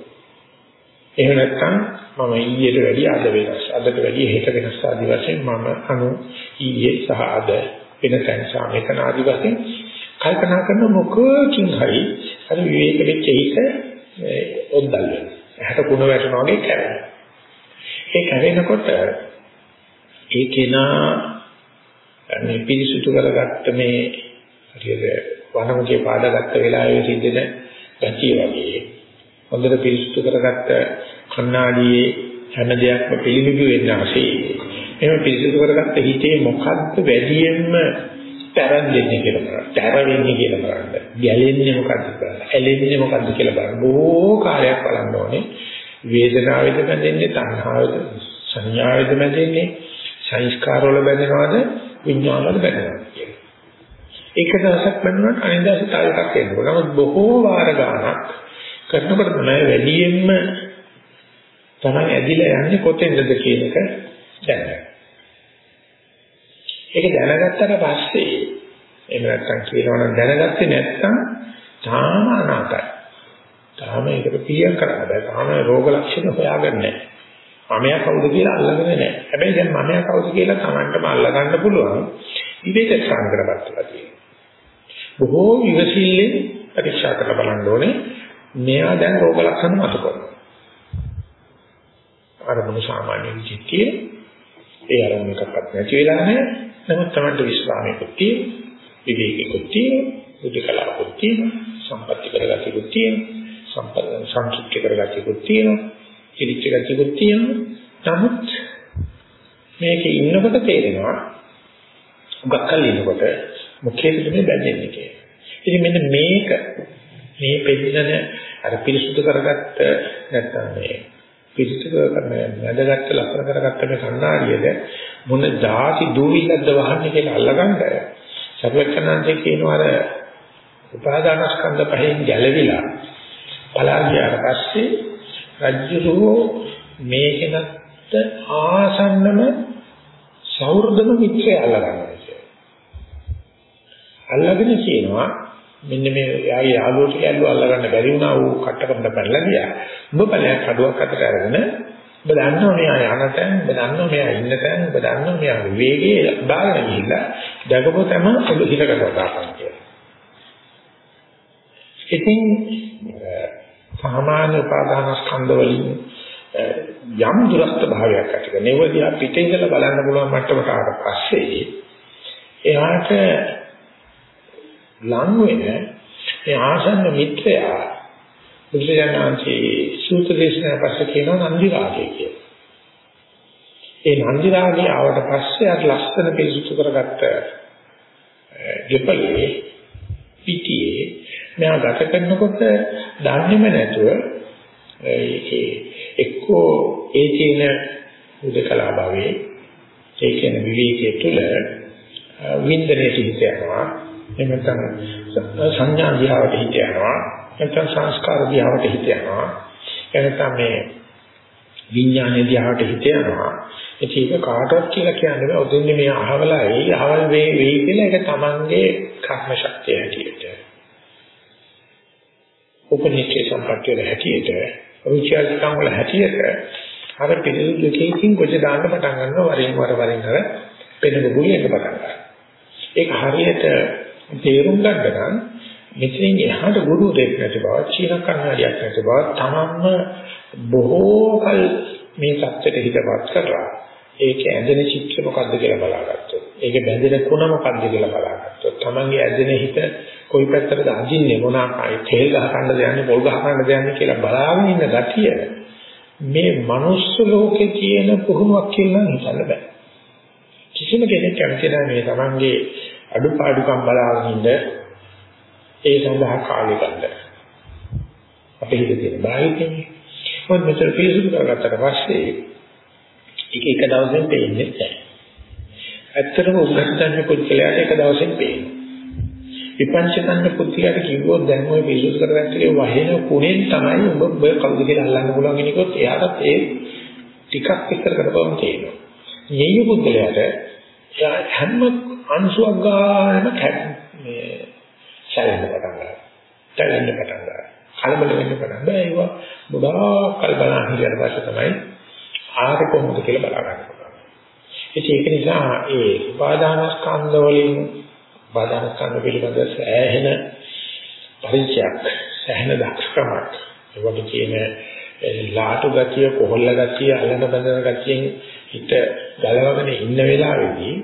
එහෙම නැත්නම් මම ඊයට වැඩිය අද වෙනස් අදට වැඩිය හෙට වෙනස් ආදි වශයෙන් මම අනු ඊයේ සහ අද වෙන තැන් සාමේතන ආදි වශයෙන් කල්පනා කරන මොකකින් හරි අර විවේක වෙච්ච හිත ඔද්දල් වෙනවා. ඇහැට කුණ වැටෙනවා වගේ කැරෙනවා. ඒ කැරෙනකොට ඒ කෙනා මේ පිරිසුදු කරගත්ත මේ හරියට වනමුකේ පාදගත්ත වෙලාවේ සිද්ධෙන ගැතිය වගේ හොඳට පිරිසුදු කරගත්ත කණ්ණාඩියේ හැම දෙයක්ම පිළිඹු වෙන්න ආසේ එහෙම පිරිසුදු කරගත්ත හිතේ මොකද්ද වැඩියෙන්ම තරන්නේ කියලා බලන්න. තර වෙන්නේ කියලා බලන්න. ගැලෙන්නේ මොකද්ද කියලා. ඇලෙන්නේ මොකද්ද කියලා බලන්න. බොහෝ කාලයක් බලන්න ඕනේ. වේදනාවෙද බැඳෙන්නේ, තණ්හාවෙද, සංඥාවෙද බැඳෙන්නේ, සංස්කාර වල බැඳෙනවද, විඥාන වල බැඳෙනවද කියලා. එක දවසක් බැලුණාට අනිත් දවසේ තව එකක් එනවා. නමුත් බොහෝ වාර ගානක් කරනකොට තමයි වැඩියෙන්ම තමයි ඇදිලා යන්නේ කොතෙන්ද කියන එක දැනගන්න. ඒක දැනගත්තට පස්සේ එහෙම නැත්නම් කියනවනම් දැනගත්තේ නැත්නම් තාම අනාතයි. තාම ඒකට පිළියම් කරන්න බෑ. තාම රෝග ලක්ෂණ හොයාගන්නේ නැහැ. මමයා කවුද කියලා අල්ලගෙන නැහැ. හැබැයි දැන් මමයා කවුද කියලා Tamanටම අල්ලගන්න පුළුවන්. විවේක සංග්‍රහපත්ලා තියෙනවා. බොහෝ විවසිල්ලෙන් පරීක්ෂා කරලා බලන්න ඕනේ. මෙයා දැන් රෝග ලක්ෂණ මත කරනවා. අරමුණු සාමාන්‍ය විචිතිය ඒ අරමුණ එකක්වත් නැති වෙලා නැහැ. නමුත් Tamanට විශ්වාසයකුත් තියෙනවා. විවේකයකුත් තියෙනවා. බුද්ධකලාවකුත් තියෙනවා. සම්පත්‍ති කරගතියකුත් තියෙනවා. සම්පත සංකීර්ණ කරගතියකුත් තියෙනවා. කිරිච්ච ගතියකුත් තියෙනවා. නමුත් මේකේ ඉන්නකොට තේරෙනවා උගක් කල් ඉන්නකොට මොකේද මේ බැඳෙන්නේ කියලා. ඉතින් මෙන්න මේක මේ පෙන්නන අර පිරිසුදු කරගත්ත නැත්තම් මේ පිරිසුදු කරන නැදගත්ත ලස්සන කරගත්ත මේ කණ්ණාඩියද මොන જાති දූවිල්ලක්ද වහන්නේ කියලා අල්ලගන්න සර්වඥාන්සේ කියනවා අර උපාදානස්කන්ධ පහෙන් ගැලවිලා පලා ගියාට පස්සේ රජ්ජුරෝ මේකෙනත් ආසන්නම සෞර්ධම මිත්‍රය අල්ලගන්නවා අල්ලගෙන කියනවා මෙන්න මේ යාගේ යාළුවෝ ටික ඇල්ලුව අල්ලගන්න බැරි වුණා ඌ කට්ටකට පැනලා ගියා. උඹ ඵලයක් කඩුවක් අතට අරගෙන ඔබ දන්නවා මෙයා යන තැන, ඔබ දන්නවා මෙයා ඉන්න තැන, ඔබ දන්නවා මෙයා වේගයේ දාගෙන ගිහිල්ලා දකපො තම ඔබ හිතකට දාපන් කියලා. ඉතින් සාමාන්‍ය උපාදාන ස්කන්ධ වලින් යම් දුරස්ත භාවයක් ඇති කරන ඒවදියා පිටින් ඉඳලා බලන්න පුළුවන් මට්ටමට ආවට පස්සේ එයාට ලං වෙන ඒ ආසන්න මිත්‍රයා බුදුසසුනාංශී සූත්‍ර දේශනා පස්සේ කියනවා නන්දි රාගය කියලා. ඒ නන්දි රාගය ආවට පස්සේ අර ලස්සන පිළිසුතු කරගත්ත දෙපළේ පිටියේ මෙයා ගත කරනකොට දන්නේම නැතුව ඒකේ එක්කෝ ඒ තියෙන උදකලා භාවයේ ඒ කියන විවේකයේ තුල වින්දනයේ සිට යනවා. එහෙම නැත්නම් සංඥා විහාරට හිත යනවා. නැත්නම් සංස්කාර විහාරට හිත යනවා. එනතම මේ විඥානයේ විහාරට හිත යනවා. ඒක කාටවත් කියලා කියන්නේ බෑ. ඔතෙන්නේ මේ අහවලා ඒ අහවල් වේ වේ කියලා ඒක තමන්ගේ කර්ම ශක්තිය හැටියට. උපනිෂේ සම්පත්‍ය වල හැටියට රුචියල්කම් වල හැටියට අර පිළිදු දෙකකින් කොච්ච දාන්න පටන් ගන්නවා. වරින් වර වරින් වර පෙනෙන බුලියට පටන් ගන්නවා. ඒක හරියට තේරුම් ගන්න නම් මෙතනින් එහාට ගුරු දෙයක් නැති බව, චීන කන්නඩියක් නැති බව තමන්ම බොහෝ කල මේ தත්ත්වයට හිතපත් කරලා ඒක ඇදෙන චිත්‍ර මොකද්ද කියලා බලාගත්තොත් ඒක බැඳෙන කොන මොකද්ද කියලා බලාගත්තොත් තමන්ගේ ඇදෙන හිත කොයි පැත්තටද අදින්නේ මොනවායි තේල් ගහ ගන්නද යන්නේ පොල් ගහ ගන්නද යන්නේ කියලා බලාගෙන ඉන්න ගතිය මේ මනුස්ස ලෝකේ තියෙන පුහුණුවක් කියලා හිතන්න බෑ කිසිම කෙනෙක් කැමති නැහැ මේ තමන්ගේ අඩුපාඩුකම් බලාගෙන ඉන්න ඒ සඳහා කාලය ගන්න. අපේ හිතේ තියෙන බාහිරනේ. මොකද මෙතන පිළිසුදු කරගත්තට පස්සේ ඒක එක දවසෙන් පේන්නේ නැහැ. ඇත්තටම උගත්තන්න පුද්ගලයාට එක දවසෙන් පේනවා. විපංචකන්න පුද්ගලයාට කිව්වොත් දැන් ඔය පිළිසුදු කරගත්තේ වහින කුණෙන් තමයි ඔබ ඔය කවුද කියලා අල්ලන්න පුළුවන් කෙනෙකුත් එයාටත් ඒ ටිකක් විස්තර කරපුවම තේරෙනවා. යෙයු පුද්ගලයාට හැම අංශුවක් ගානම මේ සැලෙන්න පටන් ගන්නවා. තැලෙන්න පටන් ගන්නවා. කලබල වෙන්න පටන් ගන්නවා. ඒවා ගොඩාක් කල් බලන් හිටියට පස්සේ තමයි ආර කොහොමද කියලා බලා ගන්න පුළුවන්. ඒක නිසා ඒ උපාදානස්කන්ධ වලින් උපාදානස්කන්ධ පිළිබඳ සෑහෙන පරිචයක් සෑහෙන දක්ෂකමක් ඒ වගේ කියන ලාටු ගතිය කොහොල්ල ගතිය අලන බඳන ගතියෙන් හිත ගලවගෙන ඉන්න වෙලාවේදී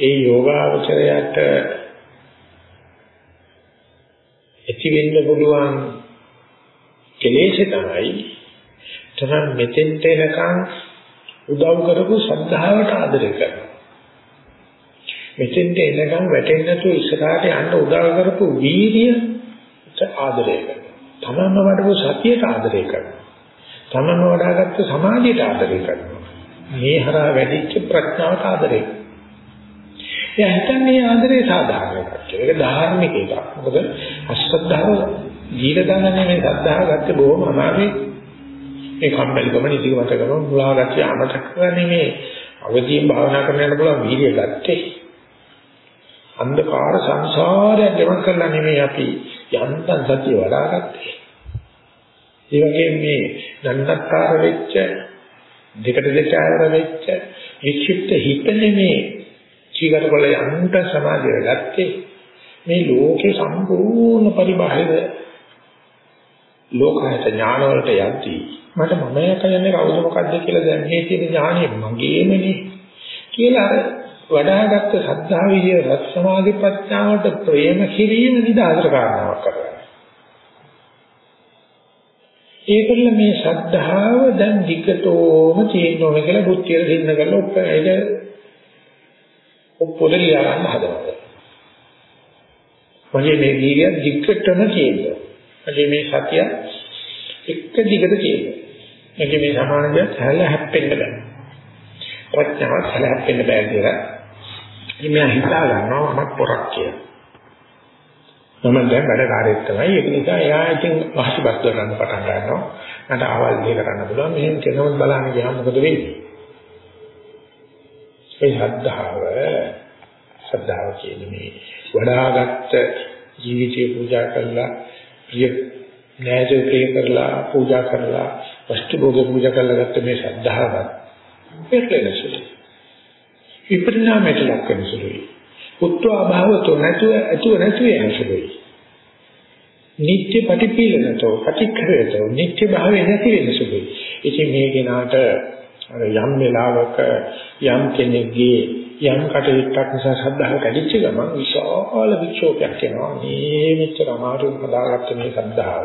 ඒ යෝගාවචරයට ඇති වෙන්න පුළුවන් කෙලෙස් තමයි තමයි මෙතෙන්ට එනකන් උදව් කරපු ශ්‍රද්ධාවට ආදරය කරනවා. මෙතෙන්ට එනකන් වැටෙන්නේ නැතුව ඉස්සරහට යන්න උදව් කරපු වීර්යයට ආදරය කරනවා. තමන්ම වඩපු සතියට ආදරය කරනවා. තමන්ම වඩාගත්තු සමාධියට ආදරය කරනවා. මේ හරහා වැඩිච්ච ප්‍රඥාවට ආදරය කරනවා. එයා හිතන්නේ ආදරේ සාධාරණ එකක් කියලා. ඒක ධාර්මික එකක්. මොකද අශ්‍රද්ධාව ජීල ගන්නනේ මේ ශ්‍රද්ධාව ගත්තේ බොහොම අමාරුයි. මේ කම්මැලිකම නිදිමතකම මුලාගතිය අමතක කරන්නේ මේ අවදීන් භාවනා කරන්න යන පුළුවන් වීර්යය ගත්තේ. අන්ධකාර සංසාරයක් ගමන් කරලා නෙමෙයි අපි යන්තම් සතිය වඩාගත්තේ. ඒ වගේම මේ නන්නත්තර වෙච්ච දෙකට දෙක ආයර වෙච්ච වික්ෂිප්ත හිත නෙමේ ජීවිත වල යන්ත සමාධිය ගත්තේ මේ ලෝකේ සම්පූර්ණ පරිබාහිර ලෝකයට ඥාන වලට යද්දී මට මම කියන්නේ කවුද මොකද්ද කියලා දැන් මේ තියෙන ඥානෙ මගේමනේ කියලා අර වඩාගත්ත සද්ධා විදිය රත් සමාධි ප්‍රඥාවට ප්‍රේම කිරීම නිදාතර කාරණාවක් කරගන්න. ඒකල මේ ශ්‍රද්ධාව දැන් විකතෝම තියෙන්න ඕන කියලා බුද්ධිය දෙන්න කරලා ඔක්කොම ඒක පොත ලියා ගන්න හදනවා. මගේ මේ වීර්යය දිගටම තියෙනවා. මගේ මේ සතිය එක දිගට තියෙනවා. මගේ මේ සමානය හැල හැප්පෙන්න බෑ. ප්‍රඥාව හැල හැප්පෙන්න බෑ කියලා. ඉතින් මම හිතා ගන්නවා මම පොරක් කියලා. මම දැන් වැඩ කාර්යයක් තමයි ඒක නිසා එයා ඉතින් වාසිපත් කරන්න පටන් ගන්නවා. මට ආවල් දෙය කරන්න පුළුවන්. මෙහෙම කෙනෙකුත් බලන්න ගියාම මොකද වෙන්නේ? ඒ ශ්‍රද්ධාව ශ්‍රද්ධාව කියන්නේ මේ වඩාගත් ජීවිතේ පූජා කරලා ප්‍රිය නෑදෝ ප්‍රිය කරලා පූජා කරලා වස්තු භෝග පූජා කරලා ගත්ත මේ ශ්‍රද්ධාවත් පෙරලෙන සුළුයි. විපරිණාමයට ලක් වෙන සුළුයි. උත්වා භාවතෝ නැතුව ඇතුව නැතුව යන සුළුයි. නිත්‍ය ප්‍රතිපීලනතෝ ප්‍රතික්‍රියතෝ නිත්‍ය භාවය නැති වෙන සුළුයි. ඉතින් මේ කෙනාට යම් වෙලාවක යම් කෙනෙක්ගේ යම් කටයුත්තක් නිසා ශ්‍රද්ධාව කැඩිච්ච ගමන් විශාල වික්ෂෝපයක් එනවා. මේ මෙච්චර අමාරුම හදාගත්ත මේ ශ්‍රද්ධාව.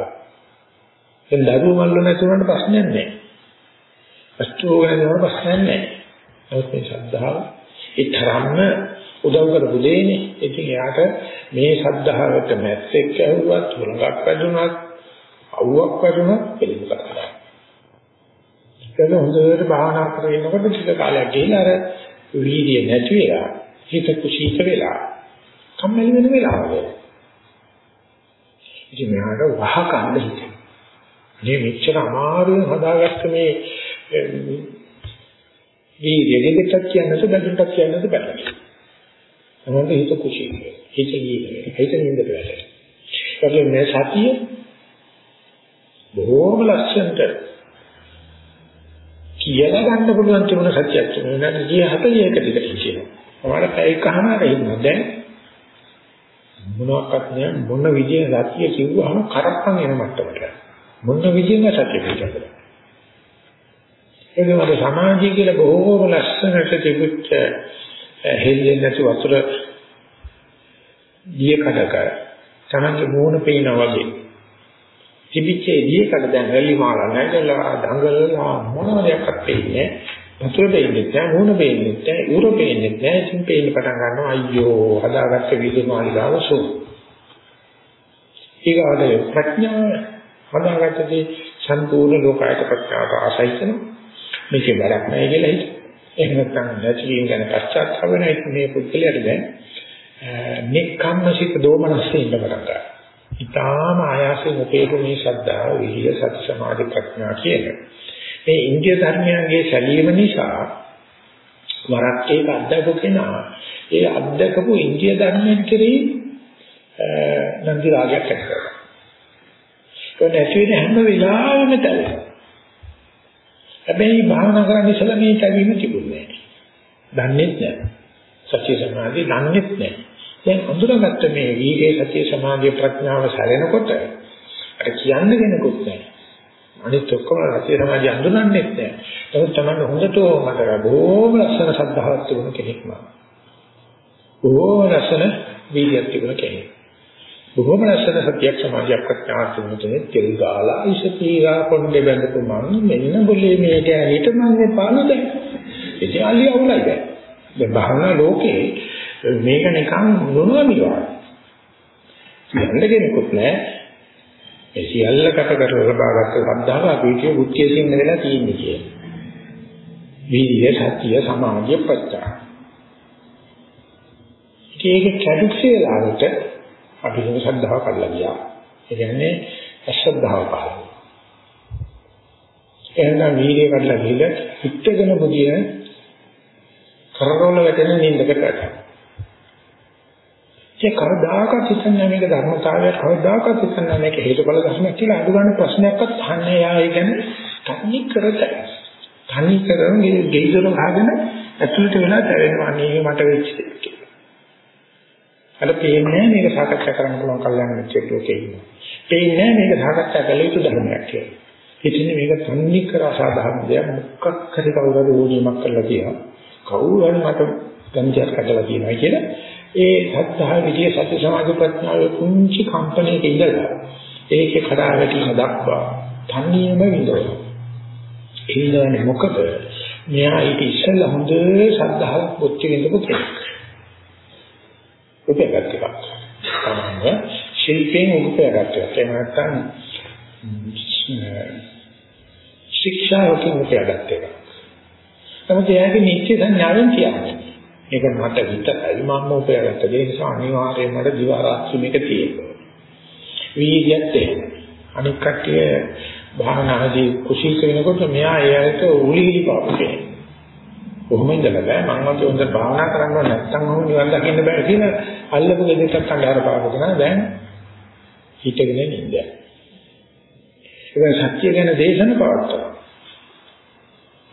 දැන් දරුවෝ මල්ල නැතුනට ප්‍රශ්නයක් නැහැ. අස්තෝ වෙනවා ප්‍රශ්නයක් නැහැ. නමුත් මේ ශ්‍රද්ධාව ඒ තරම්ම උදව් කරපු දෙන්නේ. ඉතින් එයාට මේ ශ්‍රද්ධාවට මැස්සෙක් ඇහුවත්, හුලඟක් වැදුනත්, අවුවක් වැදුනත් පිළිගන්න කරනවා. ඒක හොඳට භාවනා කරගෙන ඉන්නකොට ටික කාලයක් ගිහින් අර වීර්ය නැති වෙලා හිත කුසීත වෙලා කම්මැලි වෙන වෙලාවල ඉතින් මෙහාට වහකන්න හිතේ මේ මෙච්චර අමාරුවෙන් හදාගත්ත මේ වීර්ය දෙකක් කියන්නත් බඳුන්ටක් කියන්නත් බෑ මොනවද හිත කුසීත හිත ගියේ හිත නින්දට වැටෙනවා ඒ මේ සතිය බොහෝම ලක්ෂණට කියලා ගන්න පුළුවන් තිබුණ සත්‍යයක් තියෙනවා. නේද? ගිය 40ක ටිකට කියනවා. ඔයාලා පැය එකමාර ඉන්නවා. දැන් මොනවාක්වත් නෑ මොන විදියෙ සත්‍ය කිව්වහම කරප්පන් එන මට්ටමට. මොන විදියෙම සත්‍ය කියනවා. ඒක වල සමාජය කියලා බොහෝම ලස්සනට තිබුච්ච හෙල්ලෙන්නේ නැති වතුර ගිය කඩක. තමයි මූණ පේනා වගේ. තිබිච්ච එළියකට දැන් රැලි මාලා නැගලා දඟලලා මොනවදයක්වත් පේන්නේ වතුර පේන්නේ නැහැ මූණ පේන්නේ නැහැ යුරෝ පේන්නේ නැහැ. ඉතින් පේන්න පටන් ගන්නවා අයියෝ හදාගත්ත විදුමාලිගාව සෝ ඊගාට ප්‍රඥාව හදාගත්තදී සම්පූර්ණ ලෝකායත ප්‍රඥාවට ආසයිතන මේකේ වැඩක් නැහැ කියලා හිත එහෙම නැත්නම් නැතිවීම ගැන පශ්චාත්තාප වෙන මේ පුද්ගලයාට දැන් නික්කම්මසිත දෝමනස්සේ ඉන්න පටන් ගන්නවා ඊටාම ආයාසයෙන් උපේතු මේ ශ්‍රද්ධාව, විහිය, සති, සමාධි, ප්‍රඥා කියන මේ ඉන්දිය ධර්මයන්ගේ සැලීම නිසා වරක් ඒක අත්දකපු කෙනා ඒ අත්දකපු ඉන්දිය ධර්මයන් කෙරෙහි නන්දි රාගයක් ඇති කරනවා. ඒක නැති වෙන හැම වෙලාවෙම තැවෙනවා. හැබැයි භාවනා කරන්න ඉස්සලා මේ තැවීම තිබුණේ නැහැ. දන්නේ නැහැ. සත්‍ය සමාධිය දන්නේ නැහැ. දැන් අඳුරගත්ත මේ වීර්ය සතිය සමාධිය ප්‍රඥාව සැලෙනකොට අර කියන්න කෙනෙකුත් නැහැ. අනිත් ඔක්කොම සතිය සමාධිය අඳුරන්නේ නැහැ. ඒක තමයි හොඳට මට බොහොම ලස්සන සද්ධාවක් තිබුණ කෙනෙක් මම. බොහොම ලස්සන වීර්යයක් තිබුණ කෙනෙක්. බොහොම ලස්සන සතියක් සමාධියක් ප්‍රඥාවක් තිබුණ කෙනෙක් කෙල් ගාලා ඉසපීරා කොණ්ඩේ බැඳපු මං මෙන්න બોලේ මේ ගෑනිට මම මේ පානද. ඉතින් අල්ලිය අවුලයි දැන්. දැන් භාවනා ලෝකේ මේක නිකන් නොනොමිවා. යන්න කෙනෙකුත් නැහැ. ඒ සියල්ල කට කරලා ලබාගත්ත සද්ධාව අපේ බුද්ධිය සින්න වෙලා තියෙන්නේ කියන. වීර්ය සත්‍ය සමාධිය ප්‍රත්‍යා. ඒක කැඩුච්ච වෙලාවට අපි හිත ශ්‍රද්ධාව කඩලා ගියා. ඒ කියන්නේ අශ්‍රද්ධාව පහළ. එහෙනම් වීර්ය කඩලා ගිහලා හිතගෙන බුදිය කරරවල වැටෙන නින්දකට වැටෙනවා. ඒ කවදාකවත් හිතන්නේ මේක ධර්මතාවයක් කවදාකවත් හිතන්නේ මේක හේතුඵල ධර්මයක් කියලා අඳු ගන්න ප්‍රශ්නයක්වත් අහන්නේ යා ඒ කියන්නේ තනි කරට තනි කරන ගෙයිදොර ගහගෙන ඇතුළට වෙලා තැවෙනවා නේ මට වෙච්ච දෙයක් කියලා. අර පේන්නේ මේක සාකච්ඡා කරන්න පුළුවන් කල්යනා මිත්‍රෙක් ලෝකේ ඉන්නවා. පේන්නේ මේක සාකච්ඡා කළ යුතු ධර්මයක් කියලා. ඉතින් මේක තනි කර අසාධාරණ දෙයක් මොකක් හරි කවුරුහරි ඕනියමක් කරලා කියනවා. කවුරු හරි මට ගංජයක් කඩලා කියනවා කියලා ඒ සත්‍තහ විදියේ සත්‍ය සමාධි ප්‍රඥාවේ කුංචි කම්පණයක ඉඳලා ඒකේ කඩා වැටීම දක්වා තනියම විඳවන. ඒනවනේ මොකද? මෙයා ඊට ඉස්සෙල්ලා හොඳ ශ්‍රද්ධාව පුච්ච විඳපු කෙනෙක්. උපයගත් එකක්. තමයි ශිල්පයෙන් උපයගත් එකක්. ඒ නැත්තම් ශික්ෂාවකින් උපයගත් එකක්. නමුත් එයාගේ නිත්‍ය සංඥාවෙන් කියන්නේ මේක මට විතරයි මම උපයාගත්ත දේ නිසා අනිවාර්යයෙන්ම මට දිව රාත්‍රී මේක තියෙනවා. වීර්යයත් එහෙම. අනික් කට්ටිය භාවනාදී කුසී කරනකොට මෙයා එයාට උලිලි පාපේ. කොහොම ඉඳලා බෑ මම වගේ හොඳ භාවනා කරන්න නැත්නම් ඔහොම නිවන් දකින්න බෑ කියලා අල්ලපු දෙයක් අnder පාප කරන දැන් හිතගෙන ඉන්නේ. ඒක සත්‍ය ගැන දේශන පවත්වනවා.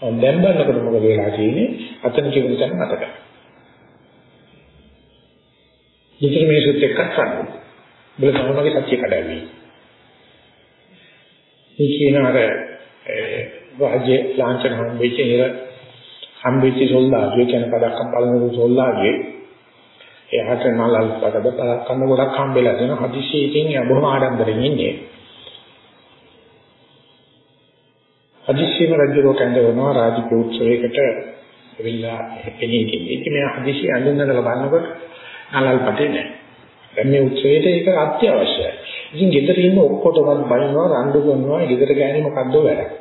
දැන් බලනකොට මොකද වෙලා තියෙන්නේ? අතන කියන තැන මතකයි. ඉතින් මේ සුත් එක්කත් ගන්න. බල තමගේ සත්‍ය කඩවි. මේ කියන අර වාජ්‍ය ලාංඡන හම්බෙච්ච ඉර හම්බෙච්ච සොල්දාදුවේ කියන පදක්කම් බලන සොල්දාදුවේ එයාට නලල් පදද පදක්කම් ගොඩක් හම්බෙලා දෙන හදිසියකින් එයා බොහොම ආඩම්බරෙන් ඉන්නේ. හදිසියෙම රජුරෝ කැඳවනවා රාජකීය උත්සවයකට එවිලා එපෙනී ඉන්නේ. ඉතින් මෙයා හදිසිය අඳුනනකල බලනකොට නලල් පටේ නැහැ. දැන් මේ උත්සවයට ඒක අත්‍යවශ්‍යයි. ඉතින් ගෙදර ඉන්න ඔක්කොටම බලනවා රණ්ඩු කරනවා ගෙදර ගෑණි මොකද්ද වැඩ.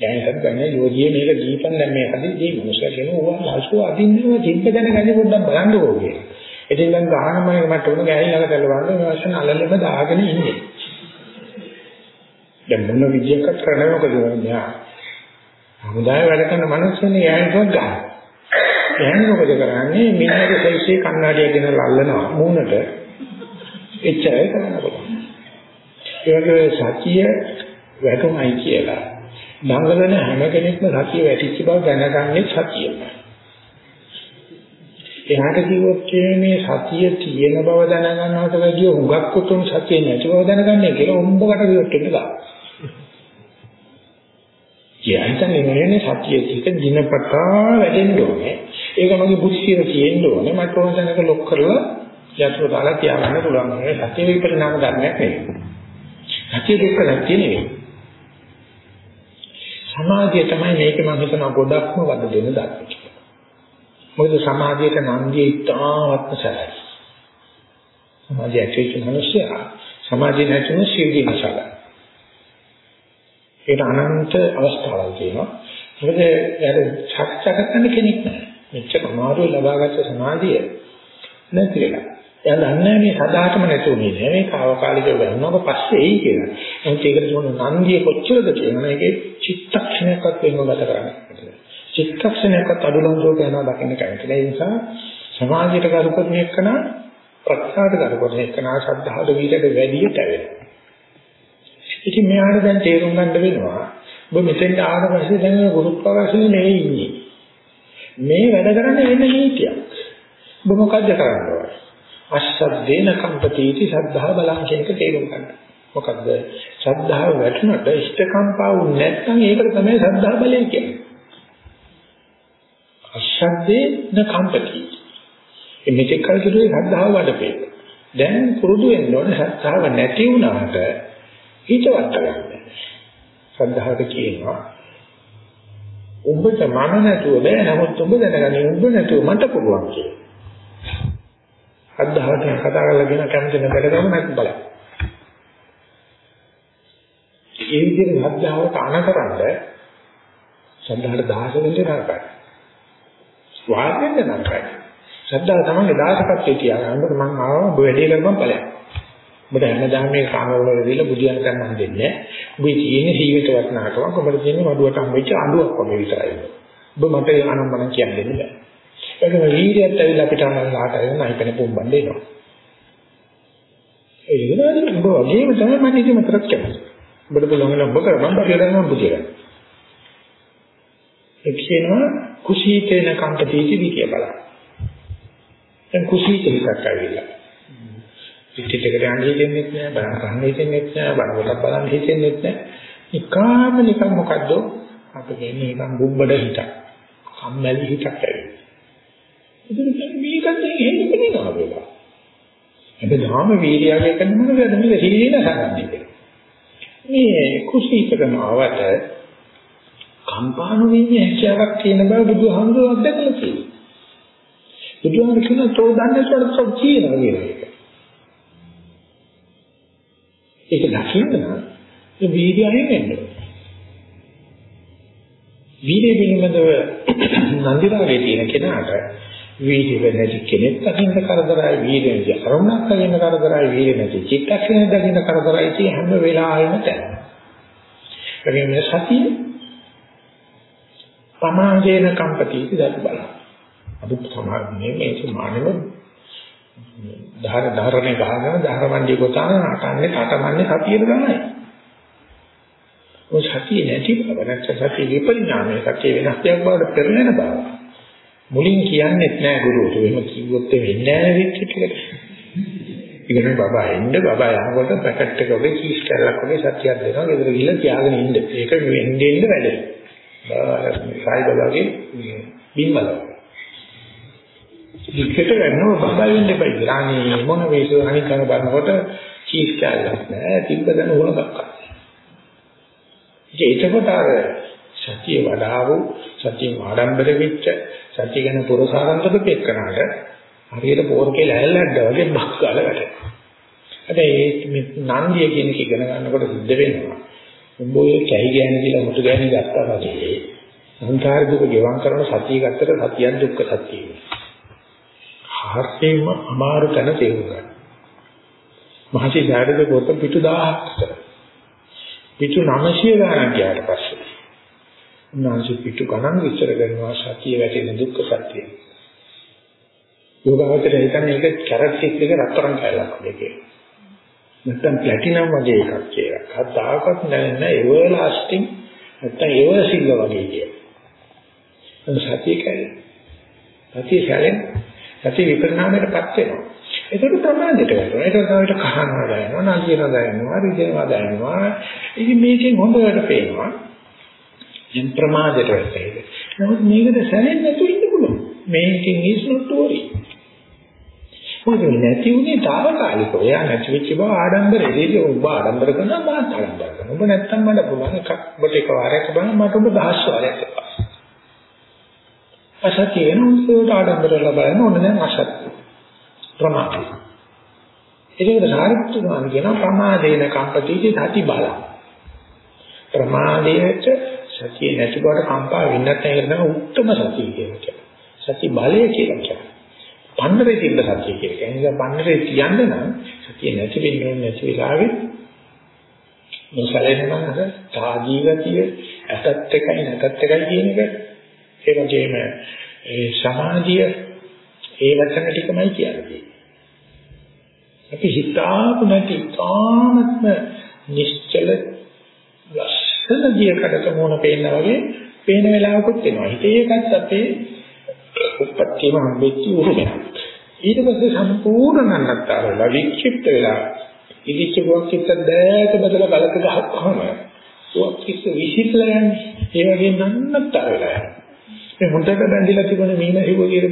දැන් හිතන්නේ යෝගියේ මේක දීපන් දැන් මේ හදි දී මොනසල කියන ඕවා ලස්සෝ අදින්නවා තිබ්බ දැනගන්නේ පොඩ්ඩක් බලන්නකෝ කියලා. ඉතින් දැන් ගහනමයි මට උන ගෑණි ළඟ දැල්ලා බලන්න මේ වශයෙන් අලලෙම දාගෙන ඉන්නේ. දැන් මොන විදියකට කරන්නේ මොකද මෙයා? හමුදාය වැඩ කරන මිනිස්සුනේ යෑනට ගන්න. යෑන මොකද කරන්නේ? මිනිහගේ සයිසේ කන්නඩිය ගෙන ලල්ලනවා මූණට. එච්චරයි කරන්න පුළුවන්. ඒ වගේ සතිය වැටුමයි කියලා. දඟලන හැම කෙනෙක්ම සතිය වැටිච්ච බව දැනගන්නේ සතියමයි. එහාට කිව්වොත් මේ සතිය තියෙන බව දැනගන්නවට වැඩිය හුඟක් උතුම් සතිය නැති බව දැනගන්නේ කියලා උඹකට විවෘත වෙන්න ගන්න. කියන්තනේ මෙන්නේ සතිය ටික දිනපතා වැඩෙන්න ඕනේ. ඒක මගේ බුද්ධිය තියෙන්න ඕනේ. මට ඕන තැනක ලොක් කරලා යතුරු දාලා තියාගන්න පුළුවන්. මේ සතිය විපරිණාම ධර්මයක් නෙවෙයි. සතිය දුක්ඛ සත්‍ය නෙවෙයි. සමාධිය තමයි මේක මම හිතනවා ගොඩක්ම වද දෙන ධර්ම. මොකද සමාධියට නන්දිය ඉතාමත්ම සැලයි. සමාධිය ඇතුළේ මිනිස්සයා සමාධිය නැතුව සියදී නැසලා. ඒක අනන්ත අවස්ථාවල් තියෙනවා. මොකද යාර සත්‍යක කරන කෙනෙක් නෑ. මෙච්චර අමාරුයි ලබාගත්ත සමාධිය නැති වෙලා. එයා දන්නේ මේ සදාටම නැතුනේ නෑ මේ කාවකාලිකව වෙනවක පස්සේ එයි කියලා. එහෙනම් ඒකට මොන නන්දිය කොච්චරද කියනවා ඒකේ චිත්තක්ෂණයක්වත් වෙනව ගත කරන්නේ. චිත්තක්ෂණයක්වත් අඩුලංසෝක යනවා දකින්න කැමති. ඒ නිසා සමාජයට කරු කරන එකන ප්‍රඥාට කරු කරන එකන ශ්‍රද්ධාවට වීරයට වැඩි තැවෙනවා. ඉතින් මෙයාට දැන් තේරුම් ගන්න වෙනවා ඔබ මෙතෙන් ආවට පස්සේ දැන් ගුරුත්වාකර්ෂණය නෙවෙයි ඉන්නේ. මේ වැඩ කරන්නේ වෙන නීතියක්. ඔබ මොකද්ද කරන්නේ? අස්සද්දේන කම්පතිටි සද්ධා බලං කියන එක තේරුම් ගන්න. මොකද්ද? ශ්‍රද්ධාව වැටුණට ඉෂ්ඨකම්පාව නැත්නම් ඒකට තමයි ශ්‍රද්ධා බලය කියන්නේ. අස්සද්දේන කම්පති. එමෙතෙක් කල් කිව්වේ ශ්‍රද්ධාව වඩපේ. දැන් පුරුදු වෙන්න ඕනේ ශ්‍රද්ධාව නැති වුණාට හිතවත් ගන්න. ශ්‍රද්ධාවට කියනවා ඔබට මම නැතුව බෑ නමුත් ඔබ දැනගන්න ඔබ නැතුව මට පුළුවන් කියලා. අද්දාහට කතා කරලා කියන කැමති නැබැද ගම නැත් බලන්න. ඒ විදිහට අද්දාහට අනකරන්න සද්ධාහට දහස වෙන්න නරකයි. ස්වාධීන නරකයි. සද්ධාහ තමයි දායකත්වයේ තියාගන්න මම ආව ඔබ වැඩි කරපම් ඵලයක්. ඔබට හැමදාම මේ කාමවල දීලා බුදියන් ගන්න දෙන්නේ නැහැ. ඔබ තියෙන්නේ ජීවිත වටනාකමක් ඔබට තියෙන්නේ මඩුවට හම්බෙච්ච අඬුවක් වගේ විතරයි. ඔබ මට අනම්මනම් කියන්නේ නැහැ. ඒකම වීර්යයත් ඇවිල්ලා අපිට අනලාට එන අයිපෙන පොම්බන් දෙනවා. ඒ වෙනාදී ඔබ වගේම තමයි මම ඉතින් මතරක් කියන්නේ. ඔබට පුළුවන් නම් ඔබ කරපම් බරිය ගන්න බුදිය ගන්න. ඒ කියනවා කුසීතේන කම්පතිටි විකිය බලන්න. දැන් කුසීත හිතක් ඇවිල්ලා. පිටිටකට යන්න හිතෙන්නේ නැහැ, බලන්න කන්න හිතෙන්නේ නැහැ, බලවලක් බලන්න හිතෙන්නේ නැහැ. නිකාම නිකන් මොකද්ද? අපේ නිකන් බුබ්බඩ හිතක්. කම්මැලි හිතක් ඇවිල්ලා. ඉතින් මේකත් එහෙම නෙවෙයි වෙලා. හැබැයි ධාම වීර්යය කරන මොනවද මේ සීලන සාරන්නේ. මේ කුසීතකමාවට කම්පාණු වෙන්නේ හැකියාවක් තියෙන බව බුදුහාමුදුරුවෝ අත්දැකලා තියෙනවා. බුදුහාමුදුරුවෝ කියන තෝ දන්නේ සරසොත් කියනවා කියන එක. ඒක දකින්න නම් ඒ වීර්යයෙන් වෙන්නේ. වීර්ය පිළිබඳව නන්දිරාගේ තියෙන කෙනාට වීර්ය නැති කෙනෙක් දකින්න කරදරයි වීර්ය නැති අරමුණක් දකින්න කරදරයි වීර්ය නැති චිත්තක්ෂණය දකින්න කරදරයි කිය හැම වෙලාවෙම තැන. ඒ මේ සතිය සමාජේන කම්පතිති දත් බල. අද සමාජයේ මේ සමානෙම ධාර ධාරණේ ගහගෙන ධාරමණ්ඩිය ගොතාන නටන්නේ තටමන්නේ සතියේ තමයි. ඔය සතිය නැති බව නැත්නම් සතිය විපරිණාමය සතිය වෙනස් දෙයක් බවට පෙරලෙන බව. මුලින් කියන්නේත් නෑ ගුරුතුමෝ. එහෙම කිව්වොත් වෙන්නේ නෑ රිට්‍රීට් එකට. ඉගෙන බබා එන්න බබා යනකොට පැකට් එක වගේ කීස් කැරලක් වගේ සත්‍යයක් දෙනවා. ගෙදර ගිහලා තියාගෙන ඉන්න. ඒක වෙන්නේ ඉන්න වැඩේ. සායි බබාගේ බිම්බල. ඉක්කට ගන්නව බබා වෙන්න එපා කියලා. අනේ මොන වේසෝ අනිත් කන බලනකොට කීස් කැරලක් නෑ. තිබ්බ දන උලකක්. ඉතින් එතකොට අර සතිය වඩා වූ සතිය ආඩම්බර වෙච්ච සතිය ගැන පුරසාරන්තක පෙක්කනට හරියට පෝරකේ ලැහැල්ලක්ද වගේ බක් ගාලා වැටෙනවා. හැබැයි මේ නන්දිය කියන එක ඉගෙන ගන්නකොට සිද්ධ වෙනවා. උඹ ඔය කැහි ගෑනි කියලා මුතු ගෑනි ගත්තා වගේ සංකාර දුක ගෙවම් කරන සතිය ගත්තට සතියක් දුක්ඛ සතිය. හර්ථේම අමාරු තැන තේරුම් ගන්න. මහසි ජාඩක පොත පිටු 1000ක් විතර. පිටු 900 ගණන් ගියාට පස්සේ උන්වහන්සේ පිටු ගණන් විස්තර කරනවා සතිය වැටෙන දුක්ඛ සත්‍යය. යෝගාවචරය හිතන්නේ ඒක කැරට් එක රත්තරන් කැලක් වගේ කියලා. නැත්නම් ප්ලැටිනම් වගේ එකක් කියලා. කවදාකවත් නැහැ එවර් ලාස්ටිං නැත්නම් එවර් සිල්ව වගේ කියලා. සතිය කැලේ. සතිය කැලේ සතිය විපරිණාමයටපත් වෙනවා. ඒකට ප්‍රමාදයට වෙනවා. ඒක තමයි කහනවා දැනෙනවා, නැතිනවා දැනෙනවා, රිදෙනවා දැනෙනවා. ඉතින් මේකෙන් හොඳට පේනවා. දැන් ප්‍රමාදයට වෙන්නේ. නමුත් මේකට සැලෙන්නේ නැතුව ඉන්න පුළුවන්. මේකෙන් is not worry. මොකද නැති උනේ తాවකාලිකව. එයා නැති වෙච්ච බව ආඩම්බරේ. ඒක ඔබ ආඩම්බර කරනවා මාත් ආඩම්බර කරනවා. ඔබ නැත්තම් මට පුළුවන් එකක් ඔබට එක වාරයක් බලන්න මට ඔබ දහස් වාරයක් එපා. අසත්‍ය වෙනුත් ආඩම්බර ලබන්න ඕන දැන් අසත්‍ය. ප්‍රමාදයි. ඒකද සාරිපුත්‍රයන් කියන ප්‍රමාදේන කම්පතිති සති බල. ප්‍රමාදයට සතිය නැති බවට කම්පා වෙන්නත් ඒකට තමයි උත්තරම සතිය කියන්නේ. සති බලය කියලා කියන්නේ. පන්නරේ තිබ්බ සතිය කියලා. ඒ නිසා පන්නරේ තියන්න නම් සතිය නැති වෙන්නේ නැති වෙලාවේ මොසලෙන්න අර තාජී ගතිය ඇතත් එකයි නැතත් එකයි කියන එක ඒ වගේම ඒ සමාධිය ඒ වචන ටිකමයි කියන්නේ. අපි හිතාපු නැති තාමත්ම නිශ්චල ලස්සන දියකඩක මොන පේනා වගේ පේන වෙලාවකුත් එනවා. හිතේ එකත් අපේ උපත්තියම හම්බෙච්ච උරුමයක්. ඊට පස්සේ සම්පූර්ණ නන්නත්තර වෙලා වික්ෂිප්ත වෙලා ඉදිච්ච ගොක් ඉස්සත් දැක බදලා බලක ගහපුවාම ගොක් ඉස්ස විසිරලා යන්නේ. ඒ වගේ නන්නත්තර වෙලා යනවා. මේ හොඳට බැඳිලා තිබුණ මීන හිවගේ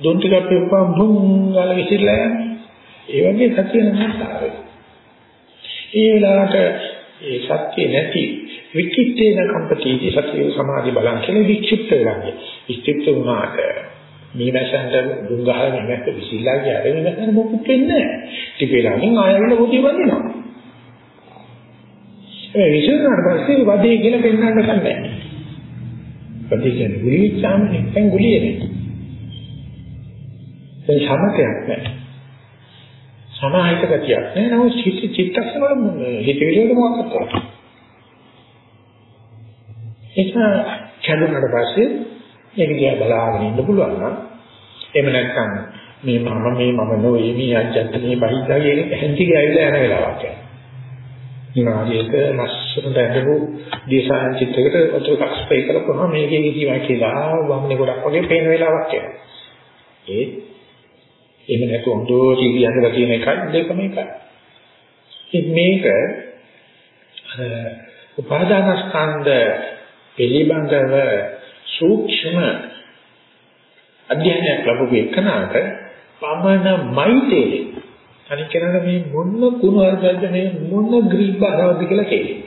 දොන් ටිකක් පෙප්පම් බුම් ගාලා විසිරලා යන්නේ. ඒ වගේ සතිය නන්නත්තර වෙලා. ඒ වෙලාවට ඒ සත්‍ය නැති විචිත්තේන කම්පතිටි සතිය සමාධි බලන් කියලා වික්ෂිප්ත වෙනවා. වික්ෂිප්ත වුණාට මේ වැසන්ට දුම් ගහලා නැමැත්ත විසිලා ගියාද මේ වැසන්ට මොකුත් වෙන්නේ නැහැ. ටික වෙලාවකින් ආයෙත් පොඩි වදිනවා. ඒ විශ්වනාට පස්සේ වදේ කියලා පෙන්වන්න කන්නේ. වදේ කියන්නේ ගුලිච්චාම නෙවෙයි ගුලියනේ. ඒ සමතයක් නැහැ. සමාහිත ගතියක් නෑ නමුත් චිත්ත චිත්තක්ෂණ වල හිතවිලි වල මොකක්ද කරන්නේ ඒක කැඩුනට පස්සේ ඒක දිහා බලාගෙන ඉන්න පුළුවන් නම් එහෙම නැත්නම් මේ මම මේ මම නොවේ මේ අජත්ත මේ බහිද්දා කියන හැන්ති ගෑවිලා යන වෙලාවක් යනවා. ඊනාදීක ලස්සනට ඇඳපු දේශායන චිත්‍රයකට ඔතන ස්ප්‍රේ කරපුවම මේකේ කිසිවක් කියලා වම්නේ ගොඩක් වගේ පේන වෙලාවක් යනවා. ඒ එහෙම නැතු හොඳෝ කීවි අඳලා තියෙන එකයි දෙකම එකයි. ඉතින් මේක අර උපාදානස්කන්ධ පිළිබඳව සූක්ෂම අධ්‍යයනයක් ලැබුව එකනට පමණමයි තේරෙන්නේ. අනික කෙනාට මේ මොන කුණ වර්ගයක්ද මේ මොන ග්‍රීක භාෂාවක්ද කියලා කියන්නේ.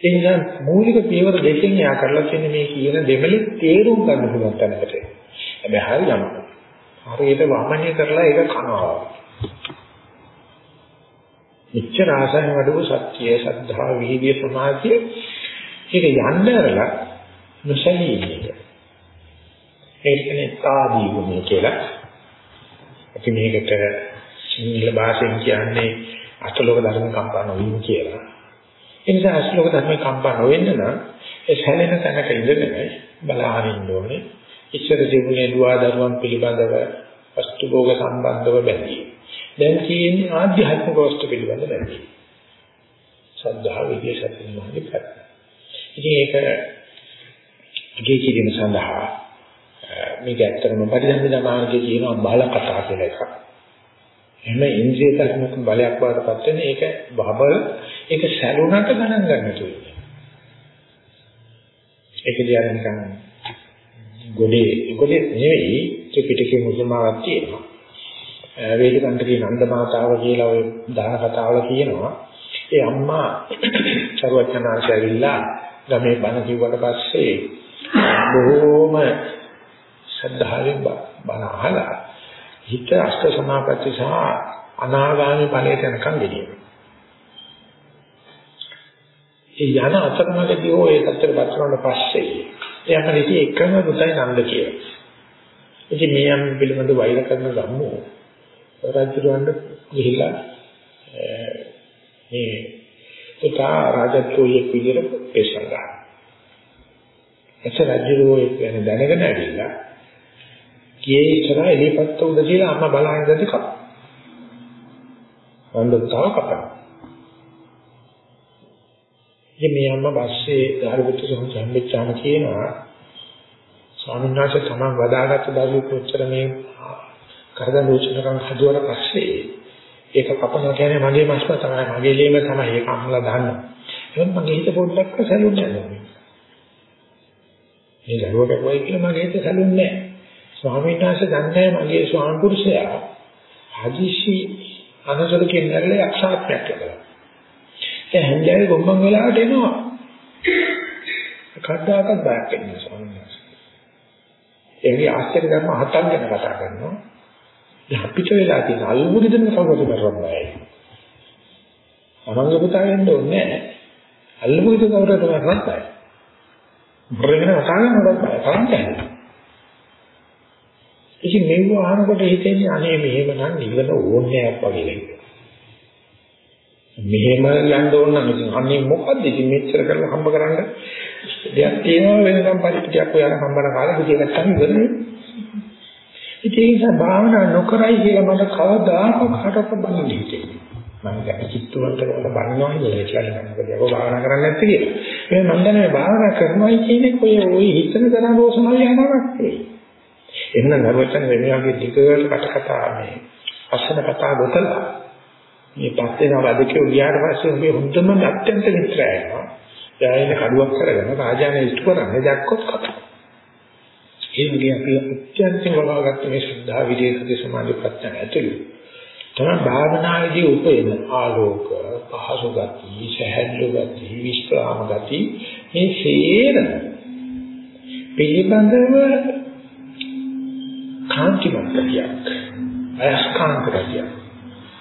එහෙනම් මූලික පියවර දෙකෙන් යා කරලා තියෙන මේ කියන දෙවලේ තේරුම් ගන්න පුළුවන් තැනකට. හැබැයි හරි යනවා. හරියට වමනය කරලා ඒක කනවා. මෙච්චර ආසයන් වඩව සත්‍ය, සද්ධා, වීර්ය, සමාධිය ඒක යන්න ඇරලා නොසැලී ඉන්නේ. ඒකනේ සාදී ගුණය කියලා. අපි මේකට සිංහල භාෂෙන් කියන්නේ අටලෝක ධර්ම කම්පා නොවීම කියලා. ඒ නිසා අටලෝක ධර්ම කම්පා නොවෙන්න නම් ඒ සැලෙන තැනක ඉඳගෙන බලහන් ඉන්න ඕනේ. ඉස්සර තිබුණේ දුවා දරුවන් පිළිබඳව වස්තු භෝග සම්බන්ධව බැඳී. දැන් තියෙන්නේ ආධ්‍යාත්මික වස්තු පිළිබඳව බැඳී. ශ්‍රද්ධාව විදිය සත්‍යමාගේ පැත්ත. ඉතින් ඒක ඉගේ කිරීම සඳහා මේක ඇත්තටම පරිධම්ම මාර්ගයේ කියනවා බල කතා කියලා එකක්. එහෙම ඉන්ද්‍රිය ධර්මක බලයක් වඩපත් වෙන ඒක බබල් ඒක සැලුණට ගණන් ගන්න තුයි. ඒක දිහා නිකන් ගොඩේ ගොඩේ නෙවෙයි ත්‍රිපිටකයේ මුද්‍රමාවක් තියෙනවා. වේදිකන්තකේ නන්ද මාතාව කියලා ওই දාන කතාවල කියනවා. ඒ අම්මා සරුවචනාංශය ඇවිල්ලා ගමේ බණ කිව්වට පස්සේ බොහෝම ශ්‍රද්ධාවෙන් බණ අහලා හිත අෂ්ට සමාපatti සහ අනාගාමී ඵලයට යනකම් ගෙනියනවා. ඒ යන අතරමඟදී හෝ ඒ තත්ත්වයට පත් වුණාට පස්සේ එයාම ඉතින් එකම පුතයි නන්ද කියලා. ඉතින් මේ යම් පිළිබඳ වෛර කරන ගම්මු රජුරවන්න ගිහිල්ලා මේ පුතා රාජත්වයේ විදිහට පේශන් ගන්නවා. එච්ච රජුරෝ කියන දැනගෙන ඇවිල්ලා ගියේ ඉතලා එලිපත්ත උඩ කියලා අම්මා බලන් ඉඳි කප. වන්දතාව කපනවා. ඉතින් මේ අම්මා පස්සේ ධාරපුත්‍ර සම්බෙච්චාම කියනවා ස්වාමීන් වහන්සේ තමන් වදාගත්ත දරුවෙක් කොච්චර මේ කරදර රෝචනකම් හදුවට පස්සේ ඒක කපනවා කියන්නේ මගේ මස්ම තමයි මගේ ලේම තමයි ඒක අම්මලා දාන්නවා. එහෙනම් මගේ හිත පොඩ්ඩක් සැලුන්නේ නැහැ. මේ දරුවා කපුවයි කියලා මගේ හිත සැලුන්නේ නැහැ. ස්වාමීන් වහන්සේ දන්නේ මගේ ස්වාමි පුරුෂයා හදිසි අනසලකින් නැරලා යක්ෂාත්මයක් කළා. ඒ හැන්දෑවේ ගොම්බන් වෙලාවට එනවා. කද්දාකත් බයක් එන්නේ ස්වාමීන් වහන්සේ. එන්නේ ආශ්චර්ය ධර්ම හතක් ගැන කතා කරනවා. අපිට වෙලා තියෙන අල්මුරිදම කවුරුද කරන්නේ? අමංග පුතා වෙන්න ඕනේ නැහැ. අල්මුරිද කවුරුද කරන්නේ? බරගෙන වතාගෙන හොදයි කරන්නේ. ඉතින් මේව අහනකොට හිතෙන්නේ අනේ මෙහෙම නම් නිවන ඕනේ නැහැ වගේ නේද? මෙහෙම යන්න ඕන නම් ඉතින් අනේ මොකද්ද ඉතින් මෙච්චර කරලා හම්බ කරන්න දෙයක් තියෙනවා වෙනකම් පරිපිටියක් ඔයාලා හම්බන කාලේ හිතේ ගත්තාම ඉවරනේ. ඉතින් ඒ නිසා භාවනා නොකරයි කියලා මට කවදාකවත් කාටවත් බලන්න හිතෙන්නේ. මම දැන් චිත්තවන්ත කරලා බලනවා කියලා කියන්නේ මොකද ඒක භාවනා කරන්නේ නැත්තේ කියලා. මේ මම දැන් භාවනා කරනවායි කියන්නේ කොයි ওই හිතන තරම් රෝසමල් යනවක් නෙවෙයි. එන්න නරවචන මේ වගේ ටිකකට කට කතා මේ අසන කතා ගොතලා මේ පස්සේ නම අධිකේ ගියාට පස්සේ මේ හොඳම අත්‍යන්ත මිත්‍රයනවා. යායන කඩුවක් කරගෙන රාජානේ ඉස්තු කරන්නේ දැක්කොත් කතා. ඒ වගේ අපි අත්‍යන්තයෙන් වඩාගත්ත මේ ශ්‍රද්ධා විදේශ සමාධි ප්‍රඥා ඇතුළු. තමයි භාවනාවේදී උපයන ආලෝක පහසු ගති සහැල්ලු ගති විස්්‍රාම ගති මේ සේරම පිළිබඳව කාන්තිමත් ගතියක් අයස්කාන්ත ගතියක්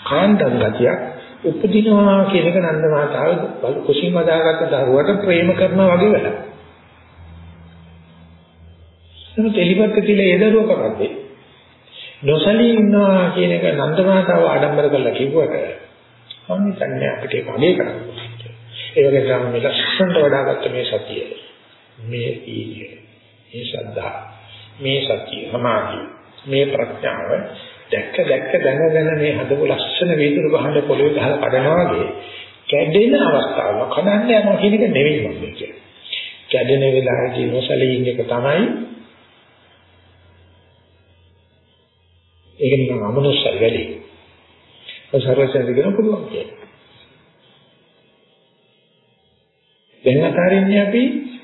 කාන්තන් ගතියක් උපදිනවා කියන එක නන්ද මාතාව කුසින් වදාගත්ත දරුවට ප්‍රේම කරනවා වගේ වැඩක්. නමුත් එලිපත්ත තියලා ඒ දරුව කරන්නේ නොසලී ඉන්නවා කියන එක නන්දමාතාව ආඩම්බර කරලා කිව්වට මම හිතන්නේ අපිට ඒක අගේ කරන්න ඒ වගේ තමයි මේ ලක්ෂණට වඩාගත්ත මේ සතිය. මේ ඊර්ය මේ ශ්‍රද්ධා මේ සතිය සමාධිය මේ ප්‍රඥාව දැක්ක දැක්ක දැන දැන මේ හදපු ලක්ෂණ වේදුරු ගහන පොළොවේ ගහලා කඩනවා වගේ කැඩෙන අවස්ථාව කඩන්න යනවා කියන එක නෙවෙයි මම කියන්නේ. කැඩෙන වෙලාවේදී නොසලී ඉන්න එක තමයි ඒක නිකන් අමනුෂ්‍ය වැඩි. ඒ සර්වසෙන් කියන පුළුවන් කියන්නේ. දැන් අතරින්නේ අපි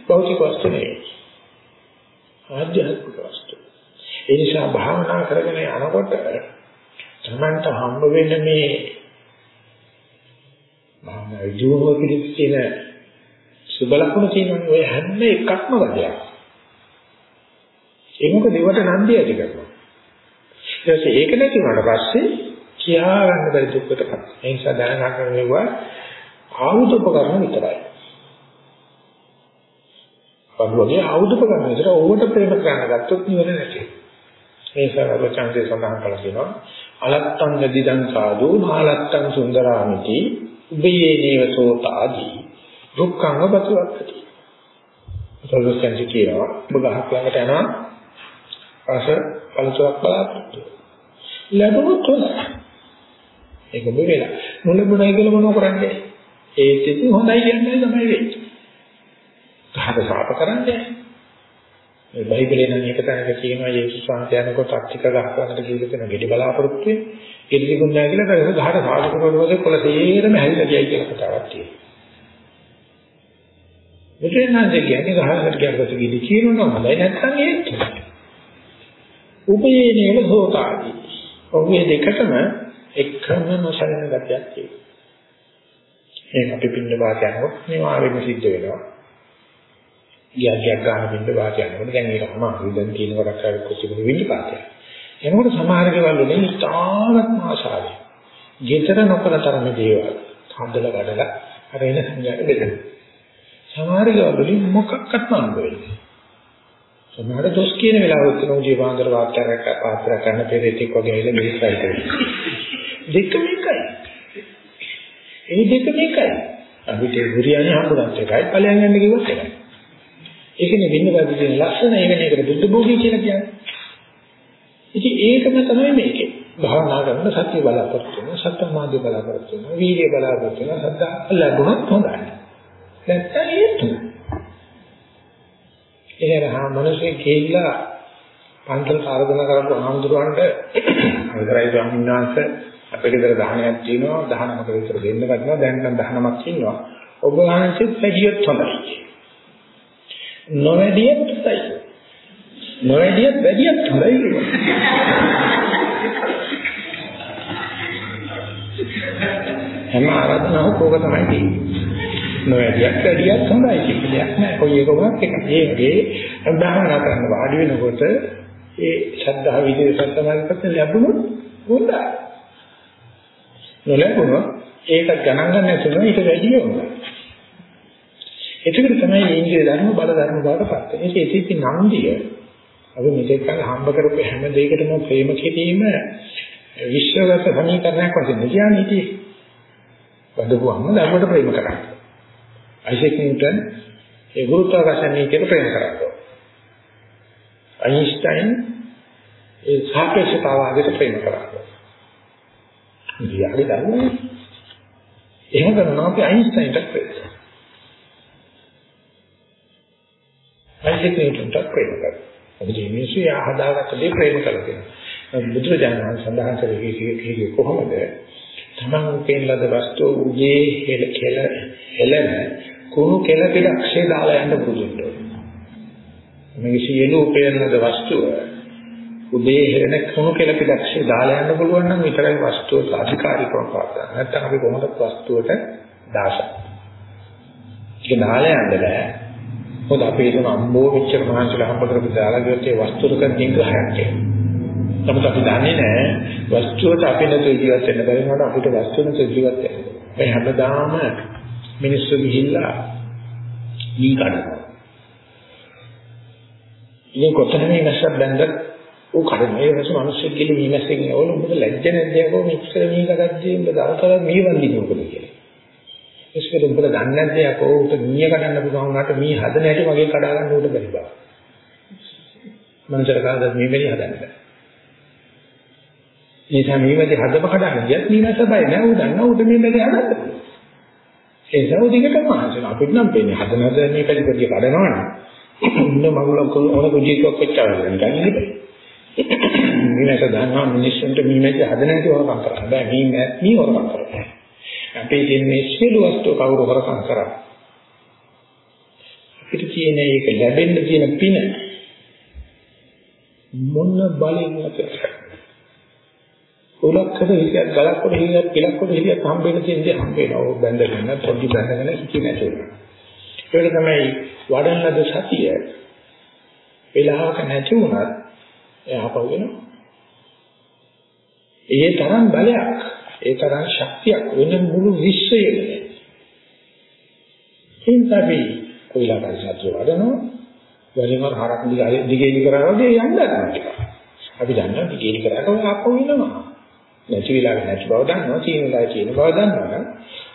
භෞතික වස්තු නෙවෙයි. ආධ්‍යාත්මික වස්තු. ඒ නිසා භාවනා කරගෙන යනකොට තමන්ට හම්බ වෙන මේ භාවනා ජීවෝ පිළිච්චින සුබ ලක්ෂණ තියෙනවනේ ඔය හැම එකක්ම වදයක්. ඒක මොකද ඒවට නන්දිය ඇති කරනවා. ඊට පස්සේ ඒක නැති වුණාට පස්සේ කියා ගන්න බැරි දුක්කටපත්. ඒ නිසා දැනගන්න මේවා ආයුධ උපකරණ විතරයි. පඩුවගේ ආයුධ උපකරණ විතර ඕවට ප්‍රේම කරන්න ගත්තොත් නිවන නැති. ඒ නිසා වචන්සේ සඳහන් කළා කියනවා අලත්තං නදිදං සාදු නාලත්තං සුන්දරාමිති උබේ නේවසෝ තාදී දුක්ඛං වබතුක්ති. සර්වසංජි කියනවා ඔබ ගහක් ළඟට යනවා රස පළතුරක් බලාපොරොත්තු ලැබුණොත් හොඳයි ඒක බෙරලා නොලැබුණයි කියලා මොනව කරන්නේ ඒත් ඉතින් හොඳයි කියන්නේ තමයි වෙන්නේ. ගහක සාප කරන්නේ. මේ බයිබලේ නම් එක තැනක කියනවා යේසුස් වහන්සේ යනකොට අට්ටික ගහකට ගිහින් තියෙන ගෙඩි බලාපොරොත්තු වෙන්නේ. ගෙඩි තිබුණ නැහැ කියලා ඒක ගහට සාප කරනකොට කොළ තේරම හැදිලා ගියයි කියලා කතාවක් තියෙනවා. මෙතනදී කියන්නේ ගහකට ගියකොට ගෙඩි කියනවා හොඳයි නැත්නම් ඒත්. උපයේනේන හෝතාදී. ඔහුගේ දෙකටම එකම නොසලන ගතියක් තියෙනවා. ඒක අපි පින්න වාත යනකොට මේවා වෙන්න සිද්ධ වෙනවා. ගියක් ගියක් ගන්න බින්ද වාත යනකොට දැන් ඒක අමාරුයි දැන් තියෙන කොටක් අර කොච්චර විඳ පාතේ. එනකොට සමහර දේවල් වලින් ඉතාමත් ආශාවෙන්. ජීතර නොකර තරම දේවල් හදලා වැඩලා අර එන සංඥාට බෙදෙන. සමහර දේවල් වලින් මොකක්වත් නෑ වෙන්නේ. සමහර දොස් කියන වෙලාවට තුන ජීවාන්තර වාක්‍යයක් පාත්‍ර කරන පෙරේතික් වගේ ඇවිල්ලා මිනිස්සුයි කරන්නේ. දෙකම එකයි. ඒ දෙකම එකයි. අපිට බුරියානි හම්බුනත් එකයි ඵලයන් යන්න කිව්වොත් එකයි. ඒකනේ වෙන්න බෑ කියන ලක්ෂණ ඒකනේ ඒකට බුද්ධ භෝගී කියලා කියන්නේ. ඉතින් ඒකම තමයි මේකේ. භාවනා කරන සත්‍ය බලාපොරොත්තු වෙන, සත්‍ය මාර්ගය බලාපොරොත්තු වෙන, වීර්ය බලාපොරොත්තු වෙන, සද්දා ලැබුණොත් හොඳයි. නැත්නම් ඒත් එහෙනම් හා මිනිස්සේ ගිහිල්ලා පන්සල් ආරාධනා කරපු ආමඳුරවන්ට අවසරයි ස්වාමීන් වහන්සේ අපේ ගෙදර දහනයක් තියෙනවා 19ක විතර දෙන්න ගන්නවා දැන් නම් 19ක් ඉන්නවා ඔබ වහන්සේත් වැඩියොත් හොඳයි නොවැඩියත් හොඳයි. නොවැඩියත් වැඩියත් හොඳයි. හැම ආරාධනාවක් ඕක තමයි තියෙන්නේ. නොවැඩියත් වැඩියත් හොඳයි කියලා දෙයක් නෑ. කොයි එක වුණත් එක. ඒකේ භාවනා කරන වාඩි වෙනකොට ඒ ශ්‍රද්ධාව විදිහට සත්‍යමාර්ගපත් ලැබුණොත් හොඳයි. නොලැබුණොත් ඒක ගණන් ගන්න නැතුව ඊට වැඩිය හොඳයි. එතකොට තමයි ඉන්ද්‍රිය ධර්ම බල ධර්ම බවට පත් වෙන්නේ. ඒක ඉතිති නන්දිය අපි මෙතෙක් කල හම්බ කරපු හැම දෙයකටම ප්‍රේම කිරීම විශ්වගත සමීකරණයක් වශයෙන් කියන්නේ ඉතින් බඳපුවම ධර්මයට ප්‍රේම කරන්නේ. අයිසෙක් නිව්ටන් ඒ ගුරුත්වාකර්ෂණ නීතියට ප්‍රේම කරනවා. අයින්ස්ටයින් ඒ සාපේක්ෂතාවාදයට ප්‍රේම කරනවා. ඉතින් ධර්මයේ එහෙම කරනවා අපි අයින්ස්ටයින්ට ප්‍රේම කරනවා. අයිසෙක් නිව්ටන්ට ප්‍රේම කරනවා. මොකද මේ මිනිස්සු යා හදාගත්ත දේ ප්‍රේම කරලා තියෙනවා. බුදුරජාණන් සඳහන් කරේ කොහොමද? තමන් උපේන ලද වස්තුව උගේ හෙල කෙල හෙලන කුණු කෙල පිටක්ෂේ දාලා යන්න පුදුන්න ඕනේ. මේ සියලු උපේන ලද වස්තුව උදේ හෙලන කුණු කෙල පිටක්ෂේ දාලා යන්න පුළුවන් නම් විතරයි වස්තුවට අධිකාරීකම පාත් ගන්න. නැත්නම් අපි කොහොමද වස්තුවට දාසක්. ඒක දාලා යන්න බෑ. මොකද අපි හිතන අම්බෝ මෙච්චර මහන්සිලා හම්බ කරපු දාලා ගියොත් ඒ වස්තුවක නිග්‍රහයක් තියෙනවා. නමුත් අපි දන්නේ නැහැ වස්තුවට අපි නැතුව ජීවත් වෙන්න බැරි වුණාට අපිට වස්තුව නැතුව ජීවත් වෙන්න. ඒ හැමදාම මිනිස්සු ගිහිල්ලා ඊ කඩනවා. ඉතින් කොතන මේ නැස්සක් බැලඳ ਉਹ කඩන ඒ වෙනස මිනිස්සු ගිහින් මේ නැස්සෙන් ඕන උඹට ලැජ්ජ නැද්ද යකෝ මෙච්චර මේ කඩද්දී උඹ දවසට මේ වන්දිනේ උඹද කියලා. ඒකද උඹලා දන්නේ නැද්ද යකෝ උට මීය කඩන්න පුළුවන් වුණාට මී හදන හැටි මගේ කඩා ගන්න උට බැරි බව. මනසට කාද මේ මෙලි හදන්න බෑ. ඒ නිසා මේ වැඩි හදප කඩන්න ගියත් මීනස බය නෑ උ දන්නා උට මේ වැඩි හදන්න. ඒ නිසා උදිකට මහන්සන අපිට නම් පේන්නේ හදන හද මේ පැලි පොඩි කඩනවනම් ඉන්න මගුල කොන කුජීකක් කොච්චර ගන්නේ නැහැ. මීනස දන්නා මිනිස්සුන්ට මේ වැඩි හදන හැටි හොරකම් කරන්න බෑ. මී මී හොරකම් කරන්නේ. අපේ තියෙන මේ සියලු වස්තු කවුරු හොරකම් කරා. අපිට තියෙන ඒක ලැබෙන්න තියෙන පින මොන බලෙන් අපිට උලක්කද හිතියක් ගලක්කොට හිතියක් කිලක්කොට හිතියක් හම්බෙන්න තියෙන දේ හම්බ වෙනවා. ඕක බැඳගෙන පොඩි බැඳගෙන ඉති නැතුව. ඒක තමයි වඩන ලද සතිය. වෙලාවක නැති වුණත් එහා පව වෙනවා. ඒ තරම් බලයක් ඒ තරම් ශක්තියක් වෙන මුළු විශ්වයේම හින්දාපි කොයිලා පරිසත්‍ය වඩනවා වලින්ම හරක් දිගේ දිගේ කරා වගේ යන්න ගන්නවා අපි දන්නවා දිගේ දිගේ කරාට ඔය ආපහු එනවා නැති වෙලාවෙ නැති බව දන්නවා තියෙන වෙලාවෙ තියෙන බව දන්නවා නම්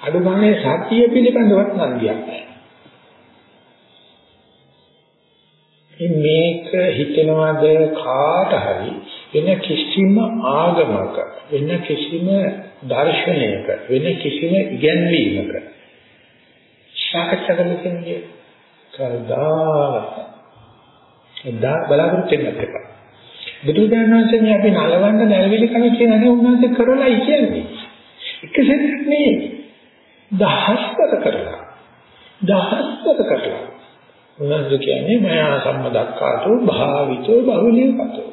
අඩු ගානේ සත්‍ය පිළිබඳවත් නන්දියක් නැහැ මේක හිතනවාද කාට හරි වෙන කිසිම ආගමක වෙන කිසිම දර්ශනයක වෙන කිසිම ඉගැන්වීමක සාකච්ඡා කරන්න කියන්නේ කවදාවත් එදා බලාපොරොත්තු වෙන්නත් එපා. බුදුදාන වහන්සේ අපි නලවන්න නැලවිලි කම කියන දේ උන්වහන්සේ කරලායි කියන්නේ. එක සැරයක් නෙවෙයි. දහස්වර කරලා. දහස්වර කරලා. උන්වහන්සේ කියන්නේ මයා සම්මදක්කාතෝ භාවිතෝ බහුලීකතෝ.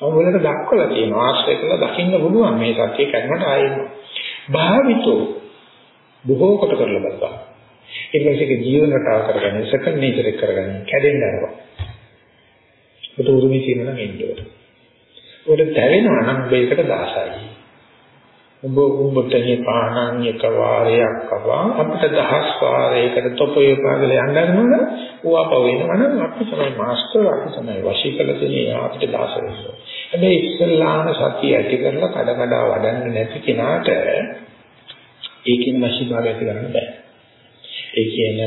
අවුලට දක්වලා තියෙනවා ආශ්‍රය කරලා දකින්න පුළුවන් මේ සත්‍ය කරනකොට ආයෙත් භාවිතෝ බොහෝ කොට කරලා බලපන්. ඊට පස්සේ ජීවන රටාව කරගන්න, සෙකන්ඩ් නේචර් එක කරගන්න, කැඩෙන්න ආවා. ඒක උරුමී කියනවා නම් එන්නේ. උඩ දැවෙනවා නම් මේකට දාසයි. උඹ උඹට පානන් එක වාරයක් කවා අපිට දහස් වාරයකට තොපේ පාගල යන්න ගන්නවද? ඌව වෙනවනම් අපි තමයි මාස්ටර් අපි තමයි වශී කළ දෙන්නේ අපිට දාස වෙනවා. හැබැයි ඉස්සල්ලාම සතිය ඇති කරලා කඩ කඩ වඩන්නේ නැති කෙනාට ඒකෙන් වශී භාවය ඇති කරන්න බෑ. ඒ කියන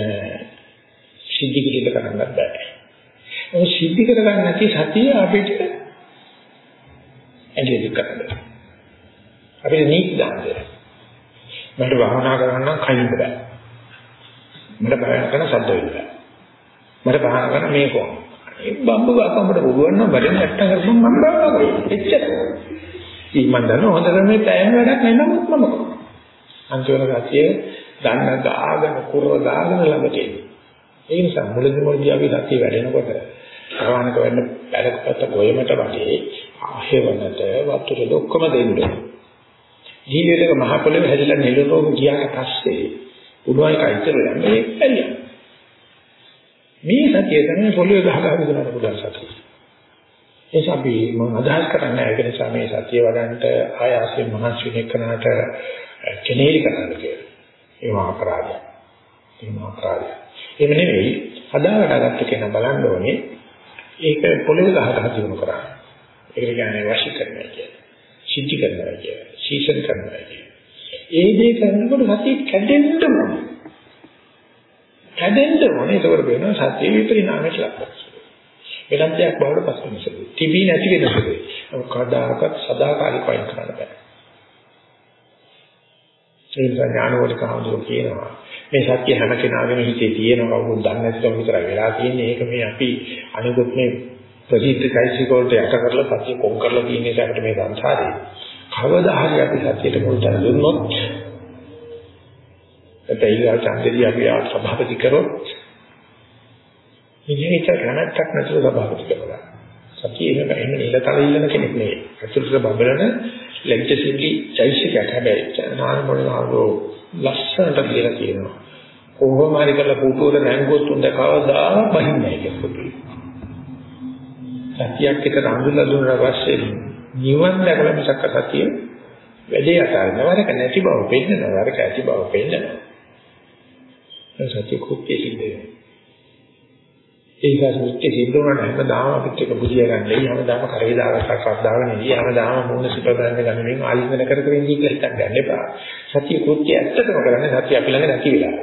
සිද්ධි කිලිට කරන්න බෑ. ඒ සිද්ධි කරගන්න නැති සතිය අපිට ඇලෙලි කරන්න. අපිට නීති දාන්න මට භාවනා කරන්න නම් කයින්ද බෑ. මට භාවනා කරන්න සද්ද වෙන්න බෑ. මට භාවනා කරන්න මේ කොහොම. ඒ බම්බු අපඹට පුළුවන් නම් වැඩ නැත්තම් කරපම් මම භාවනා කරනවා. එච්චර. ඊ මන් දන්න හොඳ ක්‍රමේ පෑම වැඩක් නෑ නමුත් මම කරනවා. අන්තිම ගතිය දන්න ගාගෙන කුරව ගාගෙන ළඟට එන්නේ. ඒ නිසා මුලදි මුලදි අපි සතිය වැඩෙනකොට භාවනාවක වෙන්න පැලකට ගොයමට වගේ ආහෙවනට වතුර ඔක්කොම දෙන්න. ජීවිතේක මහ පොළවේ හැදිලා නෙළුරෝග ගියාට පස්සේ උඩුවයි කයිතර යන්නේ එළිය. මේ සතිය තමයි පොළවේ ගහ ගහ විතරක් පුළුවන් සතිය. ඒක අපි මම අදහස් කරන්නේ ඒක නිසා මේ සතිය වඩන්ට ආයාසයෙන් මහන්සි වෙන එකනට කෙනෙලි කරන්න කියලා. ඒ මහා අපරාධය. ඒ මහා අපරාධය. එහෙම නෙවෙයි හදාගත්ත කෙනා බලන්න ඕනේ ඒක පොළවේ ගහට හදිනු කරා. ඒක කියන්නේ වශී කරනවා කියන්නේ. සිද්ධි කරනවා කියන්නේ. සීසන් කරනවා කියන්නේ. ඒ දේ කරනකොට සතිය කැඩෙන්න ඕනේ. කැඩෙන්න ඕනේ. ඒකවල වෙනවා සතිය විපරිණාමයට ලක්වනවා. වෙනත් දෙයක් බවට පස්සෙ මිසෙයි. තිබී නැති වෙනසෙයි. කවදාකවත් සදාකාලිකව අයින් කරන්න බෑ. ඒ නිසා ඥානවලික හඳුරු කියනවා මේ සත්‍ය හැම කෙනාගේම හිතේ තියෙන කවුරුත් දන්නේ නැතිකම විතරයි වෙලා තියෙන්නේ. ඒක මේ අපි අනිකුත් මේ ප්‍රතිත්‍ය චෛසික වලට යට කරලා සත්‍ය කොම් කරලා තියෙන නිසා අපිට මේ සංසාරේ කවදා හරි අපි සත්‍යයට මුල් තැන දුන්නොත් එතෙයිලා ඡන්දෙදී අපි ආ සභාපති කරොත් ඉතින් ඒක කනක්ක් නැතුව සභාපති කරලා සත්‍ය එහෙම එහෙම නිලතල ඉල්ලන කෙනෙක් නෙවෙයි. අතුරුට බබලන ලැජ්ජසිලි චෛසිකයක්. හැබැයි නාමවලවෝ ලස්සනට කියලා කියනවා. කොහොම හරි කරලා පුටුවට නැංගුවොත් උන්ද කවදා බහින්නේ නැහැ කියලා සතියක් එක රඳුලා දුන්නා පස්සේ නිවන් දැකලා මිසක් සතිය වැඩේ අතාරිනවා වරක නැති බව පෙන්නනවා වරක ඇති බව පෙන්නනවා සතිය කුක්කේ සිද්ධ වෙනවා. ඒක සුත්‍ය සිද්ධ වුණා හැමදාම අපිට එක බුදිය ගන්න. ලයි හැමදාම කරේ දාගත්ත ශ්‍රද්ධාව නෙදී හැමදාම මූණ සිත බඳ ගන්නමින් ආලින්දන කර කර ඉඳී කියලා හිතන්න ගන්න එපා. සතිය කුක්කේ ඇත්තටම කරන්නේ සතිය අපි ළඟ නැති වෙලා.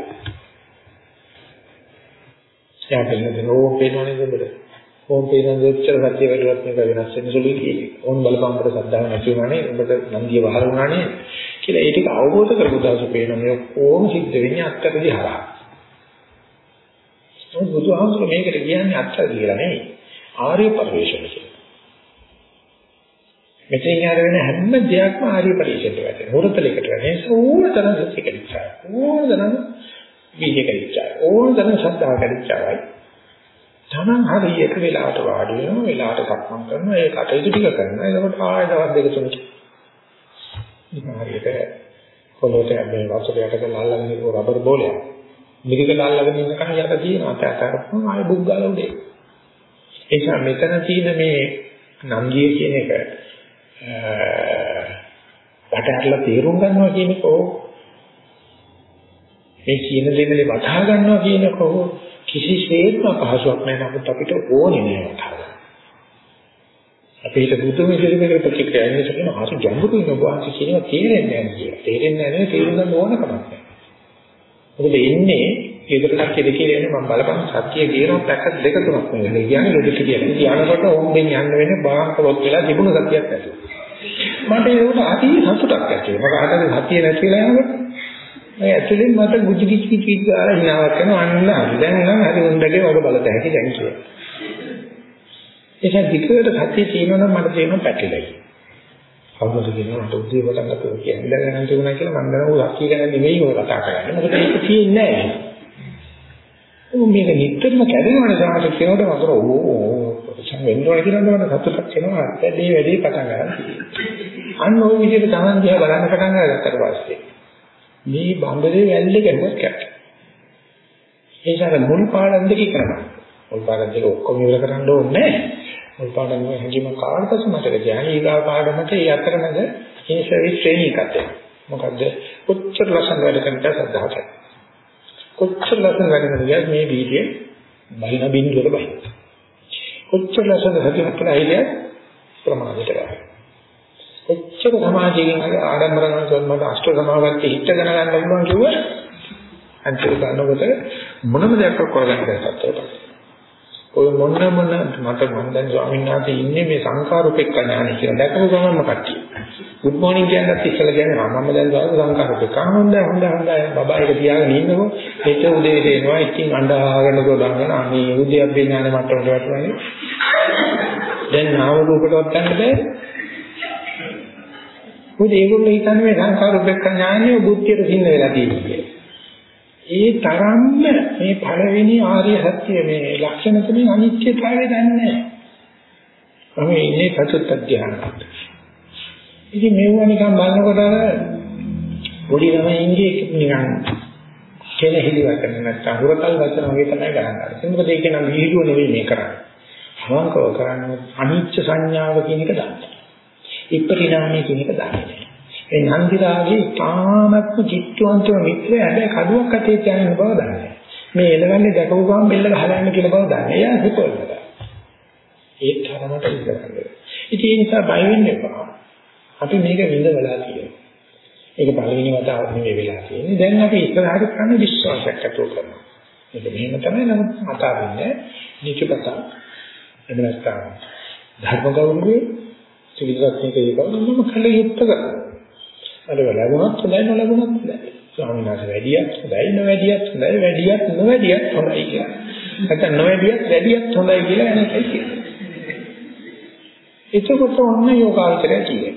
එයා පිළිගන්න ඕක පේනවනේ දෙන්නද ඕම් පේන දෙච්චර සත්‍ය වැඩිවත් මේක වෙනස් වෙන සුළුයි කියන්නේ. ඕම් බලපංකට සද්ධාව නැති වුණානේ, ඔබට නන්දිය වහල වුණානේ කියලා ඒ ටික අවබෝධ කරගු දවස පේන මේ ඕම් සිද්ධ වෙන්නේ අත්තකදී හරහා. ඒ බුදුහාමුදුරුවෝ මේකට කියන්නේ අත්ත කියලා නෙවෙයි. ආර්ය පරිශ්‍රණ කියලා. මෙතෙන් යාර වෙන හැම දෙයක්ම ආර්ය පරිශ්‍රණයට වැටෙනවා. හොරතලයකට වැටෙනවා. ඕනතරම් සත්‍ය කරිච්චා. ඕනතරම් වීර්ය කරිච්චා. ඕනතරම් ශ්‍රද්ධාව කරිච්චායි. තමන් හරි එක වෙලාවට වාඩි වෙනවා වෙලාවට සක්මන් කරනවා ඒ කටයුතු ටික කරනවා එතකොට ආයෙ දවස් දෙක තුනක් ඉතින් හරියට පොළොට මේ වතුර යට කරලා අල්ලගෙන ඉන්න රබර් බෝලයක් මිරිකල අල්ලගෙන ඉන්න කම යට තියෙනවා තැකරපුවම ආයෙ බුක් ගාලා උඩේ ඒ නිසා මෙතන තියෙන මේ නංගිය කියන එක වටහරලා තේරුම් ගන්නවා කියන එක මේ කියන දෙන්නේ වටහා ගන්නවා කියන එක කිසිසේත්ම පහසුවක් නැහැ නමුත් අපිට ඕනේ නෑ වටහා. අපිට බුදුම ඉදිරියට ප්‍රතික්‍රියා වෙනස කියන ආසු ජම්බුතු නෝවාසි කියනවා තේරෙන්නේ නැහැ කියලා. තේරෙන්නේ නැහැ තේරුම් ගන්න ඕන කමක් නැහැ. මොකද එන්නේ ඒකට කච්චි දෙකේ එන්නේ මම බලපන් සත්‍ය කියනවා පැක දෙක තුනක් නෙවෙයි. කියන්නේ ලොඩට කියන්නේ. කියනකොට ඕම්ෙන් යන්න වෙන්නේ බාහකලොත් වෙලා තිබුණු සත්‍යයක් ඇති. මට ඒකට අති සතුටක් ඇති වෙනවා. මොකද හතරේ සත්‍ය නැති වෙලා යනකොට මේ ඇතුලෙන් මට ගුජි කිචි කිචි ගාලා හිනාවක් කරනවා අන්න හරි දැන් නම් හරි උන්දගේ වග බලත හැකි දැන් කියලා. ඒක දිගට සතිය තියෙනවනම් මට තේරෙනවා පැටලෙයි. කවුරුද කියනවා මට උදේ බලන්න කියලා කියන්නේ ඉඳගෙන තිබුණා කියලා මම දන්නවා ලක්ෂී ගැන නෙවෙයි ඔය කතා කරන්නේ. මොකද ඒක තියෙන්නේ නැහැ. ඔව් මේක නිතරම කැඩෙනවනේ සමහර කෙනෙකුට මතර ඕ සම් වෙනවා කියලා මම සතුටක් වෙනවා. වැඩි වැඩි පටන් ගන්නවා. අන්න ওই විදිහට Taman දිහා බලන්න පටන් ගන්නකට පස්සේ මේ බඹරේ වැල්ලේ ගැහුවත් කැට. ඒ නිසා මුල් පාඩම් දෙක කරනවා. මුල් පාඩම් දෙක ඔක්කොම ඉවර කරන්න ඕනේ නැහැ. මුල් පාඩම හැංගීම කාට පස්සේ මතක තියාගන්න ඊගා පාඩමට ඒ අතරමැද මේ සර්විස් ට්‍රේනින් එකක් මොකද්ද? කොච්චර ලස්සන වැඩ කරනද සද්ධාහට කොච්චර ලස්සන වැඩ කරනද මේ වීඩියෝ බහින බින්දුවල බහින කොච්චර ලස්සන සතියක් කියලා අයිය ප්‍රමාණයට ගන්න. කොච්චර සමාජයෙන් ආඩම්බර කරන සම්මත අෂ්ට සමාවර්ති හිත ගන්න ගන්න පුළුවන් කිව්ව අන්තිම ගන්නකොට මොනම දෙයක් කරගන්න බැහැ සත්‍යයට ඔය මොන මොන මට මම දැන් ස්වාමීන් වහන්සේ ඉන්නේ මේ සංකාරූපෙක්ක ඥානෙ කියලා දැකපු ගමන්ම කට්ටිය. good morning කියනත් ඉස්සෙල්ලා කියන්නේ මම දැන් ගාව සංකාරූපෙක්ක. හොඳයි හොඳයි හොඳයි බබා එක තියාගෙන ඉන්නකො හෙට උදේ දෙනවා ඉතින් අඬාගෙන ගොඩනගෙන අනේ උදේ අභිඥාන මට්ටමට වැටුණානේ. දැන් නාම රූපකටවත් ගන්න බෑ. මොකද ඒගොල්ලෝ හිතන්නේ මේ සංකාරූපෙක්ක ඥානෙ බුද්ධියට සින්න වෙලා තියෙන්නේ. ඒ තරම්ම මේ පළවෙනි ආර්ය සත්‍ය මේ ලක්ෂණ තුනේ අනිත්‍යතාවය දන්නේ නැහැ. මම ඉන්නේ සත්‍යත් ධ්‍යානකට. ඉතින් මේව නිකන් බලනකොට පොඩි ළමයි ඉන්නේ නිකන් කෙලෙහිලි වචන නැත්නම් හුරතල් වචන වගේ තමයි ගණන් ගන්නේ. ඒක මොකද ඒක නම් විහිළුව නෙවෙයි මේ කරන්නේ. අවංකව කරන්නේ අනිච්ච සංඥාව කියන එක දන්නේ. ඉපරිණාමය කියන එක දන්නේ. ඒ නන්දිරාගේ තාමත්ම චිත්තවන්තව මිත්‍රය හැබැයි කඩුවක් අතේ තියාගෙන බව දන්නේ. මේ එළවන්නේ දැකපු ගමන් බෙල්ල ගහලා කියලා බව දන්නේ. එයා හිතවලද. ඒ තරමට ඉඳගන්න. ඉතින් ඒ නිසා බය වෙන්න එපා. අපි මේක විඳවලා තියෙනවා. ඒක පළවෙනි වතාවට නෙවෙයි වෙලා තියෙන්නේ. දැන් අපි ඉස්සරහට කරන්න විශ්වාසයක් ඇතුව කරනවා. මේක මෙහෙම තමයි නමුත් අතාරින්නේ නිචපත එහෙම නැත්නම් ධර්ම ගෞරවයේ ත්‍රිවිධත්වයක ඒක මම කල යුත්තක අර ලැබුණත් හොඳයි නොලැබුණත් හොඳයි. ස්වාමීන් වහන්සේ වැඩියක් හොඳයි නොවැඩියක් හොඳයි වැඩියක් නොවැඩියක් හොඳයි කියලා. නැත්නම් නොවැඩියක් වැඩියක් හොඳයි කියලා එනකයි කියන්නේ. එතකොට ඔන්න යෝගාවචරය කියන්නේ.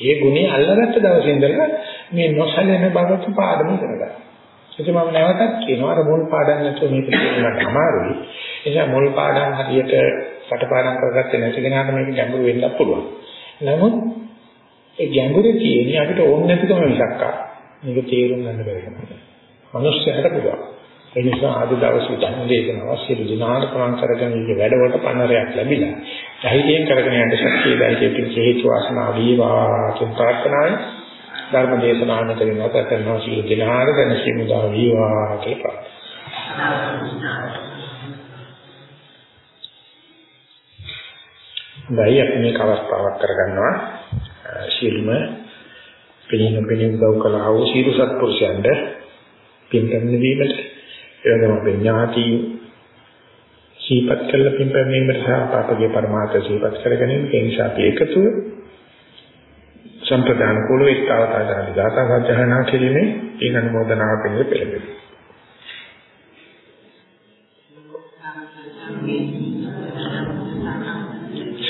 ඒ ගුණය අල්ලගත්ත දවසේ ඉඳලා මේ නොසලෙන බවට පාඩම කරගන්න. ඒක මම නැවතත් කියනවා අර මුල් පාඩම් නැතුව මේක කියන්නට අමාරුයි. ඒ නිසා මුල් පාඩම් හරියට පටපාඩම් කරගත්තේ නැති කෙනාට මේක ගැඹුරු වෙන්නත් පුළුවන්. නමුත් ඒ ගැඹුරේ තියෙන්නේ අපිට ඕන නැතිකම මිසක් මේක තේරුම් ගන්න බැරි කම. මිනිස්සුන්ට පුළුවන්. ඒ නිසා අද දවසේ ධර්ම දේශනාව සියලු දිනාට ප්‍රාණ කරගෙන ඉන්න වැඩවලට පන්නරයක් ලැබිලා ධෛර්යයෙන් කරගෙන යන්න ශක්තිය ධෛර්යයෙන් හේතු වාසනා වේවා කියන ප්‍රාර්ථනාවයි ධර්ම දේශනාව මෙතන නැත කරනවා සියලු දිනාට දැනසීම දා වේවා කියලා. දැයි අපි මේක අවස්ථාවක් කරගන්නවා සියලුම පිළින පිළින උදව් කළා වූ සියලු සත්පුරුෂයන්ට පින් පැමිණීමට එවැගේම අපේ ඥාති සීපත් කළ පින් පැමිණීමට සහ අපගේ පරමාර්ථ සීපත් කරගෙන ඒ නිසා අපි එකතු සම්ප්‍රදාන කුල විස්තරතාවදාන දාතා සත්‍යහනා කිරීමේ පින් අනුමೋದනාව පිළිබඳ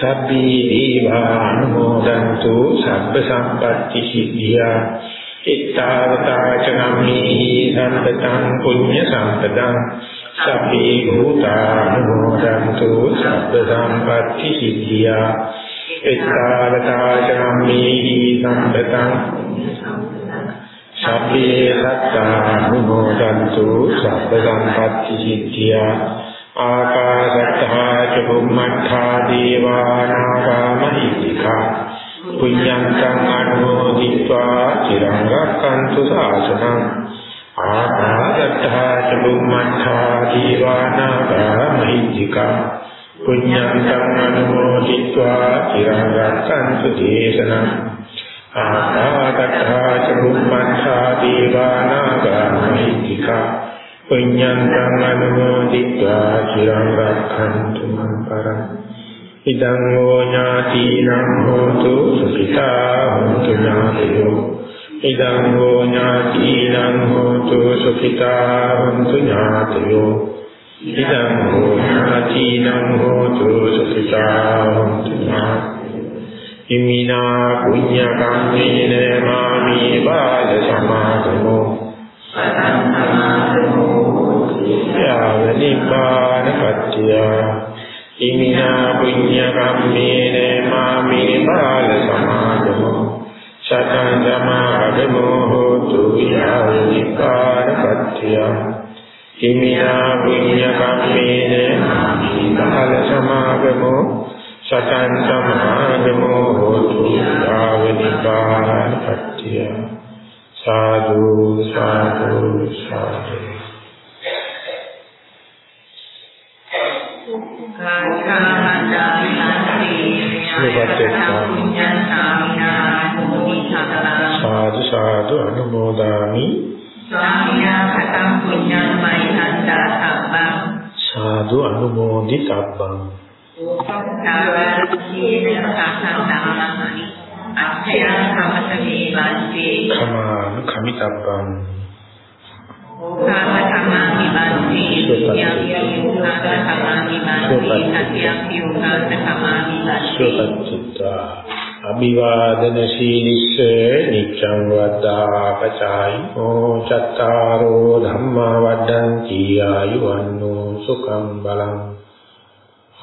පෙළඹෙනවා සබ්බී දීවානුමෝදන්තු සබ්බ සම්පත්‍ති සිද්ධියා. ittavataචනම්හි සම්පතං පුඤ්ඤ සම්පතං සබ්බේ භූතානුමෝදන්තු සබ්බ සම්පත්‍ති සිද්ධියා. ittavataචනම්හි සම්පතං සබ්බේ සත්තානුමෝදන්තු සබ්බ සම්පත්‍ති සිද්ධියා. ආකාශත්තා චුම්මත්තා දේවානාගාමහිතිකා පුඤ්ඤන්තං අනුමෝදිत्वा චිරං රක්ඛන්තු සාසනං ආකාශත්තා චුම්මත්තා දේවානාගාමහිතිකා පුඤ්ඤන්තං අනුමෝදිत्वा චිරං රක්ඛන්තු දේශනං ආකාශත්තා චුම්මත්තා දේවානාගාමහිතිකා පුඤ්ඤන්තං අනුමෝදිत्वा චිරං රක්ඛන්තු මං පරං ඉදං හෝ ඥාතිනම් හෝතු සුඛිතා හොන්තු ඥාතයෝ ඉදං හෝ ඥාතිනම් හෝතු සුඛිතා හොන්තු ඥාතයෝ ඉදං හෝ ඥාතිනම් හෝතු සුඛිතා හොන්තු ඥාතයෝ ඉමිනා පුඤ්ඤ කම්මේන මාමේ වාද සමාදමෝ යාව නිපාන පත්‍ය ඉමිනා පුඤ්ඤ කම්මේන මාමි බාල සමාදමෝ. සතං සමාගමෝ හෝතු යාවිකාරපත්‍ය හිමිනා පුඤ්ඤ කම්මේන කාල සමාගමෝ. සතං සමාගමෝ හෝතු යාවිකාරපත්‍ය සාදු සාදු සාදු සාදු සාදු අනුමෝදාමි සාදු අනුමෝදි තබ්බං කමාන කමිතබ්බං. ඕකාම කමාමි බන්ති යම් යම් ඕකාම කමාමි බන්ති සත්‍යම් යෝකාම කමාමි බන්ති අභිවාදන සීලිස්ස නිච්ඡං වද්දා පචායිනෝ චත්තාරෝ ධම්මා වඩ්ඩಂತಿ ආයුවන්නෝ සුඛං බලං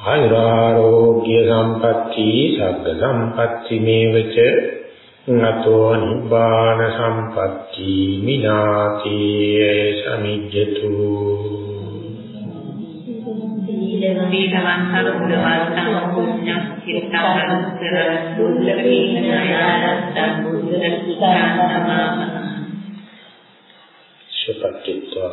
ආයුරාෝග්‍ය සම්පatti සග්ග සම්පatti මේවච නතෝ නිබ්බාන සම්පatti මිනාති සමිජ්ජතු. දීලවන්තර බුදවන්තං කුඤ්ඤං සිතාරං සරදුල්ලේන යාරත්තං බුද්ධ සුතානමම සුපක්ඛිතෝ